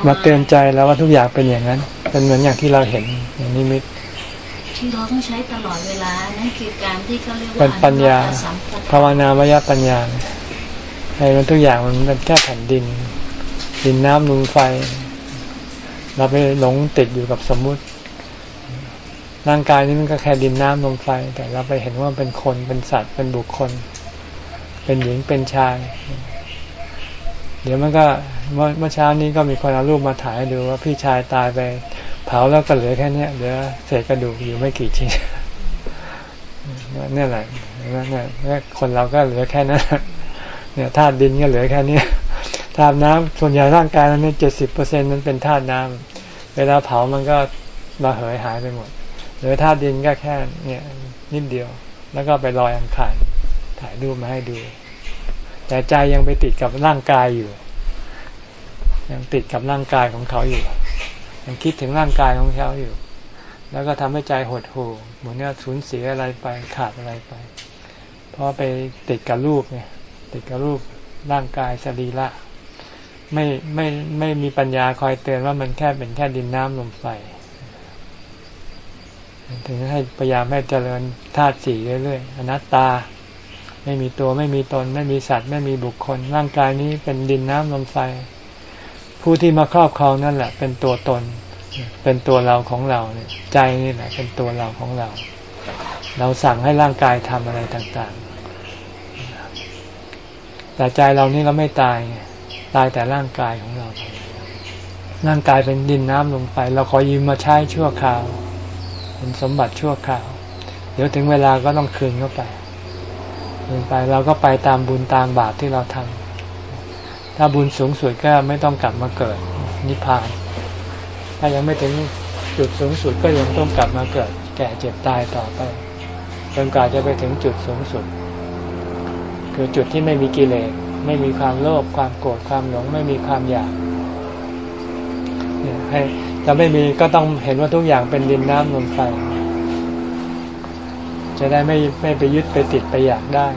มาเตือนใจแล้วว่าทุกอย่างเป็นอย่างนั้น เป็นเหมือนอย่างที่เราเห็นอย่างนิมิตที่เราต้องใช้ตลอดเวลานั่นคือการที่เขาเรียกว่าปัญญาภาวนามยปัญญาให้มันทุกอย่างมันเป็นแค่แผ่นดิน ดินน้ำลมไฟ เราไปหลงติดอยู่กับสมมุติ ร่างกายนี้มันก็แค่ดินน้ำลมไฟ แต่เราไปเห็นว่าเป็นคนเป็นสัตว์เป็นบุคคล เป็นหญิงเป็นชาย เดี๋ยวมันก็เมื่อเช้านี้ก็มีคนเอารูปมาถ่ายดูว่าพี่ชายตายไป เผาแล้วก็เหลือแค่นี้เหลือเศษกระดูกอยู่ไม่กี่ชิ้นนี่แหละนี่คนเราก็เหลือแค่นั้นเนี่ยธาตุดินก็เหลือแค่นี้ธาตุน้ำส่วนใหญ่ร่างกายเราเนี่ยเจ็ดสิบเปอร์เซ็นต์มันเป็นธาตุน้ำเวลาเผามันก็ระเหยหายไปหมด หลือธาตุดินก็แค่เนี่ยนิดเดียว แล้วก็ไปลอยอังคารถ่ายรูปมาให้ดู แต่ใจยังไปติดกับร่างกายอยู่ ยังติดกับร่างกายของเขาอยู่ ยังคิดถึงร่างกายของเขาอยู่ แล้วก็ทำให้ใจหดหู่เหมือนกับสูญเสียอะไรไปขาดอะไรไป เพราะไปติดกับรูปไงติดกับรูปร่างกายสรีระไม่ไม่ไม่มีปัญญาคอยเตือนว่ามันแค่เป็นแค่ดินน้ำลมไฟ ถึงให้พยายามให้เจริญธาตุสี่เรื่อยๆ อนัตตา ไม่มีตัวไม่มีตน ไม่มีสัตว์ ไม่มีบุคคล ร่างกายนี้เป็นดินน้ำลมไฟ ผู้ที่มาครอบครองนั่นแหละ เป็นตัวตน เป็นตัวเราของเราเนี่ยใจนี่แหละ เป็นตัวเราของเรา เราสั่งให้ร่างกายทำอะไรต่างๆ แต่ใจเรานี่เราไม่ตายไงตายแต่ร่างกายของเรา ร่างกายเป็นดินน้ำลงไปเราขอยืมมาใช้ชั่วคราว เป็นสมบัติชั่วคราว เดี๋ยวถึงเวลาก็ต้องคืนเข้าไปคืนไปเราก็ไปตามบุญตามบาปที่เราทำถ้าบุญสูงสุดก็ไม่ต้องกลับมาเกิดนิพพาน ถ้ายังไม่ถึงจุดสูงสุดก็ยังต้องกลับมาเกิด แก่เจ็บตายต่อไปจนกว่าจะไปถึงจุดสูงสุด คือจุดที่ไม่มีกิเลสไม่มีความโลภความโกรธความหลงไม่มีความอยากให้ จะไม่มีก็ต้องเห็นว่าทุกอย่างเป็นดินน้ำลมไฟจะได้ไม่ไม่ไปยึดไปติดไปอยากได้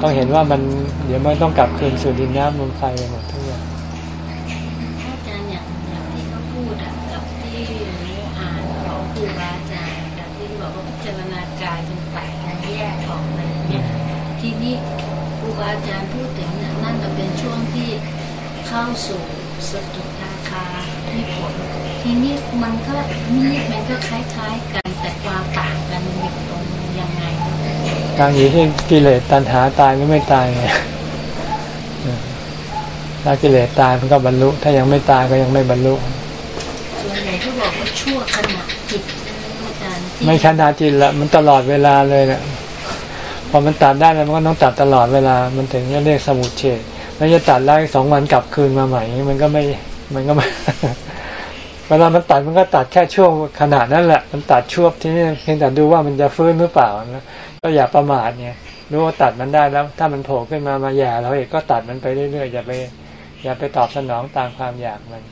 ต้องเห็นว่ามันเดี๋ยวมันต้องกลับคืนสู่ดินน้ำลมไฟไปหมดทุกอย่างอาจารย์อย่างอย่างที่เขาพูดกับที่อ่านของครูบาอาจารย์กับที่บอกว่าพิจารณากายเป็นแตกแยกออกอะไรเนี่ยทีนี้ครูบาอาจารย์พูดถึงนั่นจะเป็นช่วงที่เข้าสู่สตุทาคาที่ผล ทีนี้มันก็นี่มันก็คล้ายๆกันแต่ความต่างกันมีตรงยังไง การอยู่ที่กิเลสตัณหาตายหรือไม่ตายไงถ้ากิเลสตายมันก็บรรลุ ถ้ายังไม่ตายก็ยังไม่บรรลุส่วนใหญ่ที่บอกว่าชั่วขณะจิตอาจารย์ไม่ขณะจิตละมันตลอดเวลาเลยเนะพอมันตัดได้แล้วมันก็ต้องตัดตลอดเวลา มันถึงจะเรียกสมุดเฉดแล้วจะตัดแล้วสองวันกลับคืนมาใหม่ มันก็ไม่ มันก็ไม่ เวลามันตัดมันก็ตัดแค่ช่วงขนาดนั้นแหละ มันตัดช่วงที่นี่เพียงแต่ดูว่ามันจะฟื้นหรือเปล่านะก็อย่าประมาทเนี่ยรู้ว่าตัดมันได้แล้ว ถ้ามันโผล่ขึ้นมามาแย่เราเองก็ตัดมันไปเรื่อยๆอย่าไปอย่าไปตอบสนองตามความอยากมัน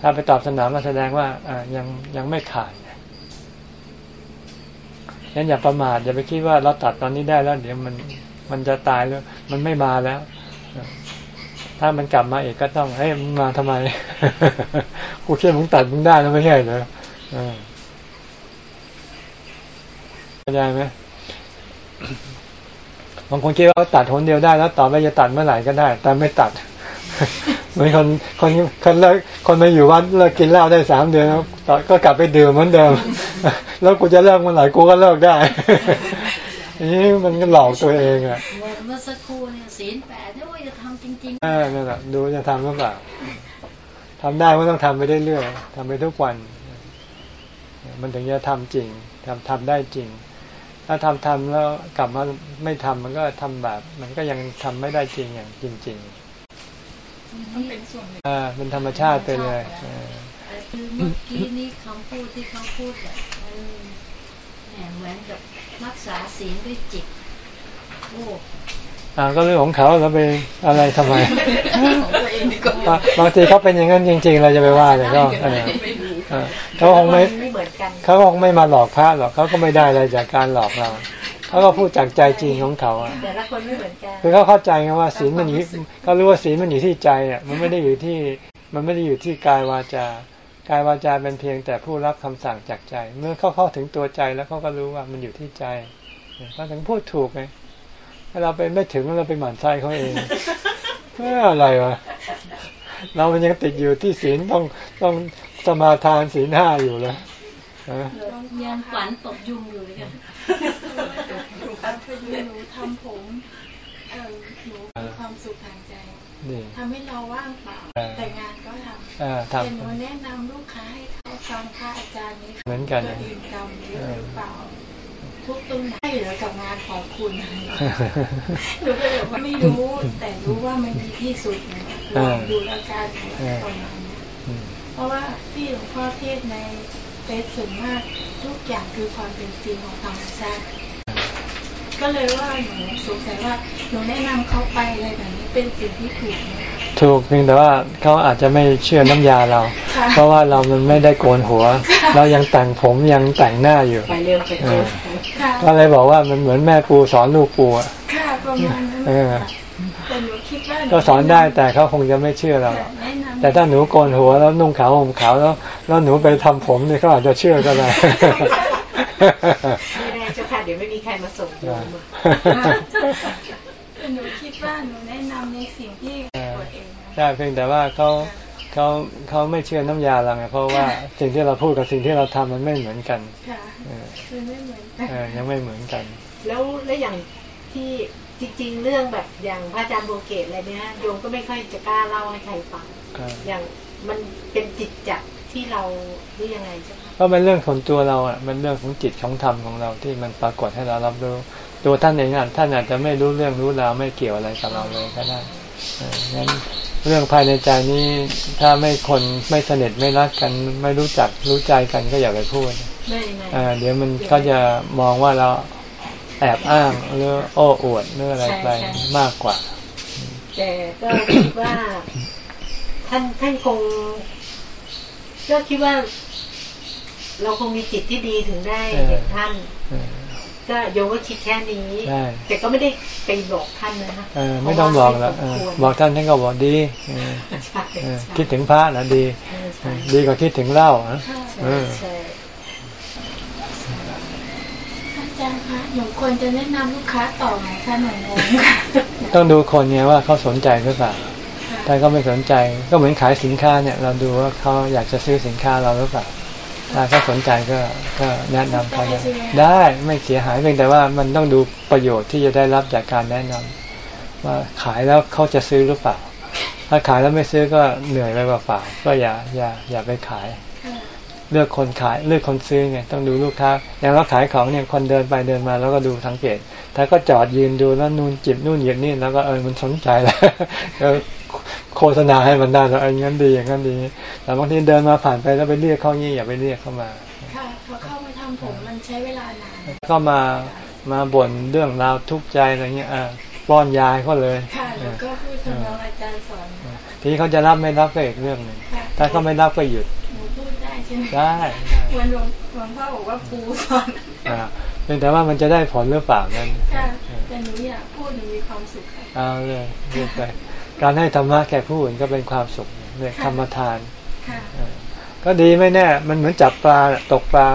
ถ้าไปตอบสนองก็แสดงว่าอ่ายังยังไม่ขาดงั้นอย่าประมาทอย่าไปคิดว่าเราตัดตอนนี้ได้แล้ว เดี๋ยวมันมันจะตายแล้ว มันไม่มาแล้ว ถ้ามันกลับมาอีกก็ต้องให้มันมาทำไม กูเชื่อมึงตัดมึงได้แล้วไม่ใช่เหรอเข้าใจไหมบางคนคิดว่าตัดหนเดียวได้แล้วต่อไปจะตัดเมื่อไหร่ก็ได้ แต่ไม่ตัดเหมือนคนคนคนเลิกคนมาอยู่วัดเลิกกินเหล้าได้สามเดือนแล้วก็กลับไปดื่มเหมือนเดิม แล้วกูจะเลิกเมื่อไหร่กูก็เลิกได้นี่มันก็หลอกตัวเองอะเมื่อสักครู่เนี่ยศีลแปด จะทำจริงๆอ่านั่นแหละดูจะทำหรือเปล่าทำได้ก็ต้องทำไปเรื่อยๆทำไปทุกวัน มันถึงจะทำจริงทำทำได้จริง ถ้าทำทำแล้วกลับมาไม่ทำมันก็ทำแบบ มันก็ยังทำไม่ได้จริงอย่างจริง ๆ มันเป็นส่วนอ่าเป็นธรรมชาติไปเลยคือเมื่อกี้นี้คำพูดที่เขาพูดแบบเหมือนกับรักษาศีลด้วยจิตโอ้ อ่าก็เรื่องของเขาเราไปอะไรทำไมบางทีเขาเป็นอย่างนั้นจริง ๆ เราจะไปว่าแต่ก็เขาคงไม่เขาคงไม่มาหลอกพระหรอกเขาก็ไม่ได้อะไรจากการหลอกเราเขาก็พูดจากใจจริงของเขาอะแต่ละคนไม่เหมือนกันคือเขาเข้าใจไงว่าศีลมันอยู่เขารู้ว่าศีลมันอยู่ที่ใจอะมันไม่ได้อยู่ที่มันไม่ได้อยู่ที่กายวาจากายวาจาเป็นเพียงแต่ผู้รับคำสั่งจากใจ เมื่อเขาเข้าถึงตัวใจแล้วเขาก็รู้ว่ามันอยู่ที่ใจเขาถึงพูดถูกไง ถ้าเราไปไม่ถึงเราไปหมั่นไส้เขาเองเมื่ออะไรวะเรามันยังติดอยู่ที่ศีลต้องต้องสมาทานศีลห้าอยู่เลยยังฝันตกยุงอยู่เลยค่ะพอดีหนูทำผมเออหนูมีความสุขทางใจดีทำให้เราว่างเปล่าเออแต่งานก็ทเออำแต่หนูทำแนะนำลูกค้าให้เขาฟังพระอาจารย์นี้เหมือนกันตัวอื่นกรรมเยอะหรือเปล่า ทุกตรงไหนเหลือกับงานของคุณหนูก็เลยบอกว่าไม่รู้ แต่รู้ว่ามันดีที่สุดนะลองดูแล้วกันประมาณนี้อืมเพราะว่าที่หลวงพ่อเทศน์ในเฟซส่วนมากทุกอย่างคือความเป็นจริงของธรรมชาติก็เลยว่าหนูสงสัยว่าหนูแนะนำเขาไปอะไรแบบนี้เป็นสิ่งที่ถูกไหมคะ ถูกเพียงแต่ว่าเขาอาจจะไม่เชื่อน้ำยาเราค่ะเพราะว่าเรามันไม่ได้โกนหัว เรายังแต่งผมยังแต่งหน้าอยู่ไปเร็วไปเร็วค่ะก็เลยบอกว่ามันเหมือนแม่ปูสอนลูกปูอะค่ะประมาณนั้นเออค่ะแต่หนูคิดว่าหก็สอนได้แต่เขาคงจะไม่เชื่อเราหรอกแนะนำแต่ถ้าหนูโกนหัวแล้วนุ่งขาวห่มขาวแล้วแล้วหนูไปทำผมเนี่ยเขาอาจจะเชื่อก็ได้ไม่ได้เจ้าค่ะเดี๋ยวไม่มีใครมาส่ง ใช่เพียงแต่ว่าเขาเขาเขาไม่เชื่อน้ำยาเราไงเพราะว่าสิ่งที่เราพูดกับสิ่งที่เราทำมันไม่เหมือนกันค่ะเออคือไม่เหมือนกันเออยังไม่เหมือนกัน แล้วแล้วอย่างที่จริง ๆ เรื่องแบบอย่างพระอาจารย์โบเกตอะไรเนี้ยโยมก็ไม่ค่อยจะกล้าเล่าให้ใครฟังครับอย่างมันเป็นจิตจักรที่เราหรือยังไงใช่ไหมก็เป็นเรื่องของตัวเราอะเป็นเรื่องของจิตของธรรมของเราที่มันปรากฏให้เรารับรู้ตัวท่านเองอะท่านอาจจะไม่รู้เรื่องรู้ราวไม่เกี่ยวอะไรกับเราเลยก็ได้เอองั้น เรื่องภายในใจนี้ถ้าไม่คนไม่สนิทไม่รักกัน ไม่รู้จักรู้ใจกันก็อย่าไปพูดไม่ไม่เออเดี๋ยวมันก็จะมองว่าเราแอบอ้างหรือโอ้อวดหรืออะไรไปมากกว่า แต่ก็คิดว่า ท่านท่านคงก็คิดว่า เราคงมีจิตที่ดีถึงได้เออเห็นท่านเออ ก็โยมก็คิดแค่นี้ใช่แต่ก็ไม่ได้ไปบอกท่านนะคะเออไม่ต้องบอกแล้วเออบอกท่านท่านก็บอกดีเออใช่เออใช่คิดถึงพระนะดีใช่เอใช่อดีกว่าคิดถึงเหล้านะเออใช่อาจารย์คะหนูควรจะแนะนำลูกค้าต่อไหมคะหนูงงค่ะต้องดูคนเนี่ยว่าเขาสนใจหรือเปล่าถ้าเขาไม่สนใจก็เหมือนขายสินค้าเนี่ย เราดูว่าเขาอยากจะซื้อสินค้าเราหรือเปล่า ถ้าเขาสนใจก็ก็แนะนำเขาได้ได้ไม่เสียหายเพียงแต่ว่ามันต้องดูประโยชน์ที่จะได้รับจากการแนะนำว่าขายแล้วเขาจะซื้อหรือเปล่า ถ้าขายแล้วไม่ซื้อก็เหนื่อยไปเปล่าๆก็อย่าอย่าอย่าไปขายเลือกคนขายเลือกคนซื้อไงต้องดูลูกค้า อย่างเราขายของเนี่ยคนเดินไปเดินมาแล้วก็ดูสังเกต ถ้าก็จอดยืนดูแล้วนู่นจิบนู่นหยิบนี่แล้วก็เออมันสนใจแล้วก็ โฆษณาให้มันได้แล้วเอออย่างนั้นดีอย่างนั้นดี แต่บางทีเดินมาผ่านไปแล้วไปเรียกเขางี้อย่าไปเรียกเข้ามา ค่ะพอเข้ามาทำผมมันใช้เวลานานก็มามาบ่นเรื่องราวทุกข์ใจอะไรเงี้ยอ่าป้อนยาให้เขาเลย ค่ะหนูก็พูดทำนองอาจารย์สอนทีนี้เขาจะรับไม่รับก็อีกเรื่องหนึ่งค่ะถ้าเขาไม่รับก็หยุดหนูพูดได้ใช่ไหมได้ได้เหมือนหลวงหลวงพ่อบอกว่าปูสอนอ่าเพียงแต่ว่ามันจะได้ผลหรือเปล่านั่นค่ะแต่หนูอยากพูดหนูมีความสุขค่ะเอาเลยเรียกไป การให้ธรรมะแก่ผู้อื่นก็เป็นความสุขเรียกธรรมทานค่ะเออก็ดีไม่แน่ มันเหมือนจับปลาตกปลา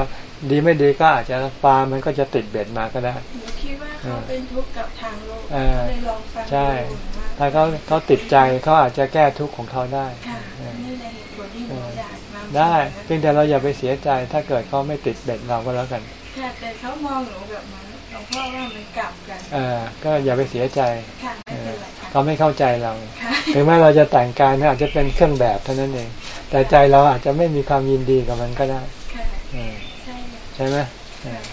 ดีไม่ดีก็อาจจะปลามันก็จะติดเบ็ดมาก็ได้หนูคิดว่าเขาเป็นทุกข์กับทางโลกเออเลยลองฟังใช่ดูว่าถ้าเขาเขาติดใจเขาอาจจะแก้ทุกข์ของเขาได้ค่ะเออนี่ในเหตุผลที่หนูอยากนำได้เสนอเพียงแต่เราอย่าไปเสียใจถ้าเกิดเขาไม่ติดเบ็ดเราก็แล้วกันค่ะแต่เขามองหนูแบบนั้นหลว งพ่อว่ามันกลับกันเออก็อย่าไปเสียใจค่ะเอไม่เป็อนไรค่ะเขาไม่เข้าใจเราค่ะถึงแม้เราจะแต่งกายเนี่ยอาจจะเป็นเครื่องแบบเท่านั้นเอง แต่ใจเราอาจจะไม่มีความยินดีกับมันก็ได้ค่ะเออใช่ค่ะใช่ไหมเออ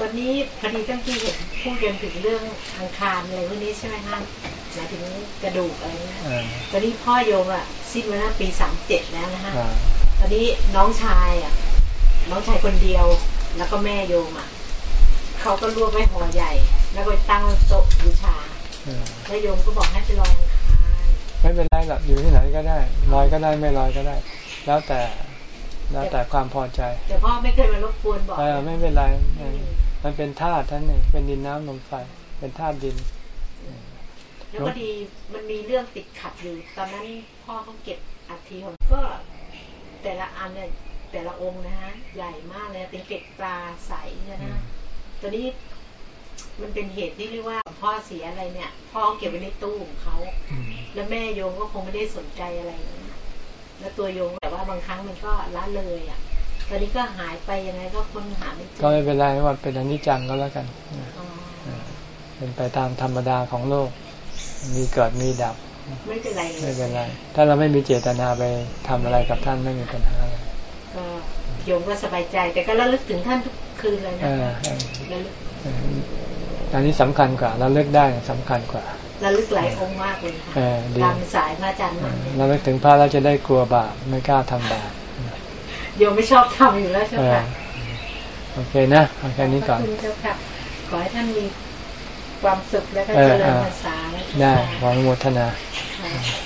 วันนี้พอดีตั้งที่เห็นพูดกันถึงเรื่องอังคารอะไรพวกนี้ใช่ไหมคะหมายถึงกระดูกอะไรเงี้ยเออตอนนี้พ่อโยมอะสิ้นมาตั้งปีสามเจ็ดแล้วนะฮะอ่าตอนนี้น้องชายอะ น้องชายคนเดียว แล้วก็แม่โยมอะ เขาก็รวบไว้ห่อใหญ่ แล้วก็ไปตั้งโต๊ะบูชาเออแล้วโยมก็บอกให้ไปลอยอังคารไม่เป็นไรหรอกอยู่ที่ไหนก็ได้ลอยก็ได้ไม่ลอยก็ได้ แล้วแต่แล้วแต่ความพอใจ แต่พ่อไม่เคยมารบกวนบอกเออไม่เป็นไรเออมันเป็นธาตุท่านเองเป็นดินน้ำลมไฟเป็นธาตุดินแล้วพอดีมันมีเรื่องติดขัดอยู่ ตอนนั้นพ่อเขาเก็บอัฐิของก็แต่ละอันเนี่ยแต่ละองค์นะฮะใหญ่มากเลยเป็นเกล็ดปลาใสเนี่ยนะ ตอนนี้มันเป็นเหตุที่เรียกว่าพ่อเสียอะไรเนี่ย พ่อเก็บไว้ในตู้ของเขาอืมแล้วแม่โยมก็คงไม่ได้สนใจอะไรนะแล้วตัวโยมแต่ว่าบางครั้งมันก็ละเลยอะ ตอนนี้ก็หายไปยังไงก็คนหาไม่เจอก็ไม่เป็นไรว่าเป็นอนิจจังก็แล้วกันเอออ๋อเออเป็นไปตามธรรมดาของโลก มีเกิดมีดับคไม่เป็นไรเลยไม่เป็นไร ถ้าเราไม่มีเจตนาไปทำอะไรกับท่านไม่มีปัญหาอะไรก็ โยมก็สบายใจ แต่ก็ระลึกถึงท่านทุกคืนเลยนะเออคะเออระลึกเอออันนี้สำคัญกว่าเราเลิกได้สำคัญกว่าระลึกหลายองค์มากเลยค่ะเออดีตามสายพระอาจารย์มากเลยเราเลิกถึงพระเราจะได้กลัวบาปไม่กล้าทำบาปโยมไม่ชอบทำอยู่แล้วใช่เอไหมอโอเคนะเอาแค่นี้ก่อนขบคุณเจ้าค่ะขอให้ท่านมีความสุขและก็เออเจริญเออภาษาและได้ขออนุโมทนาค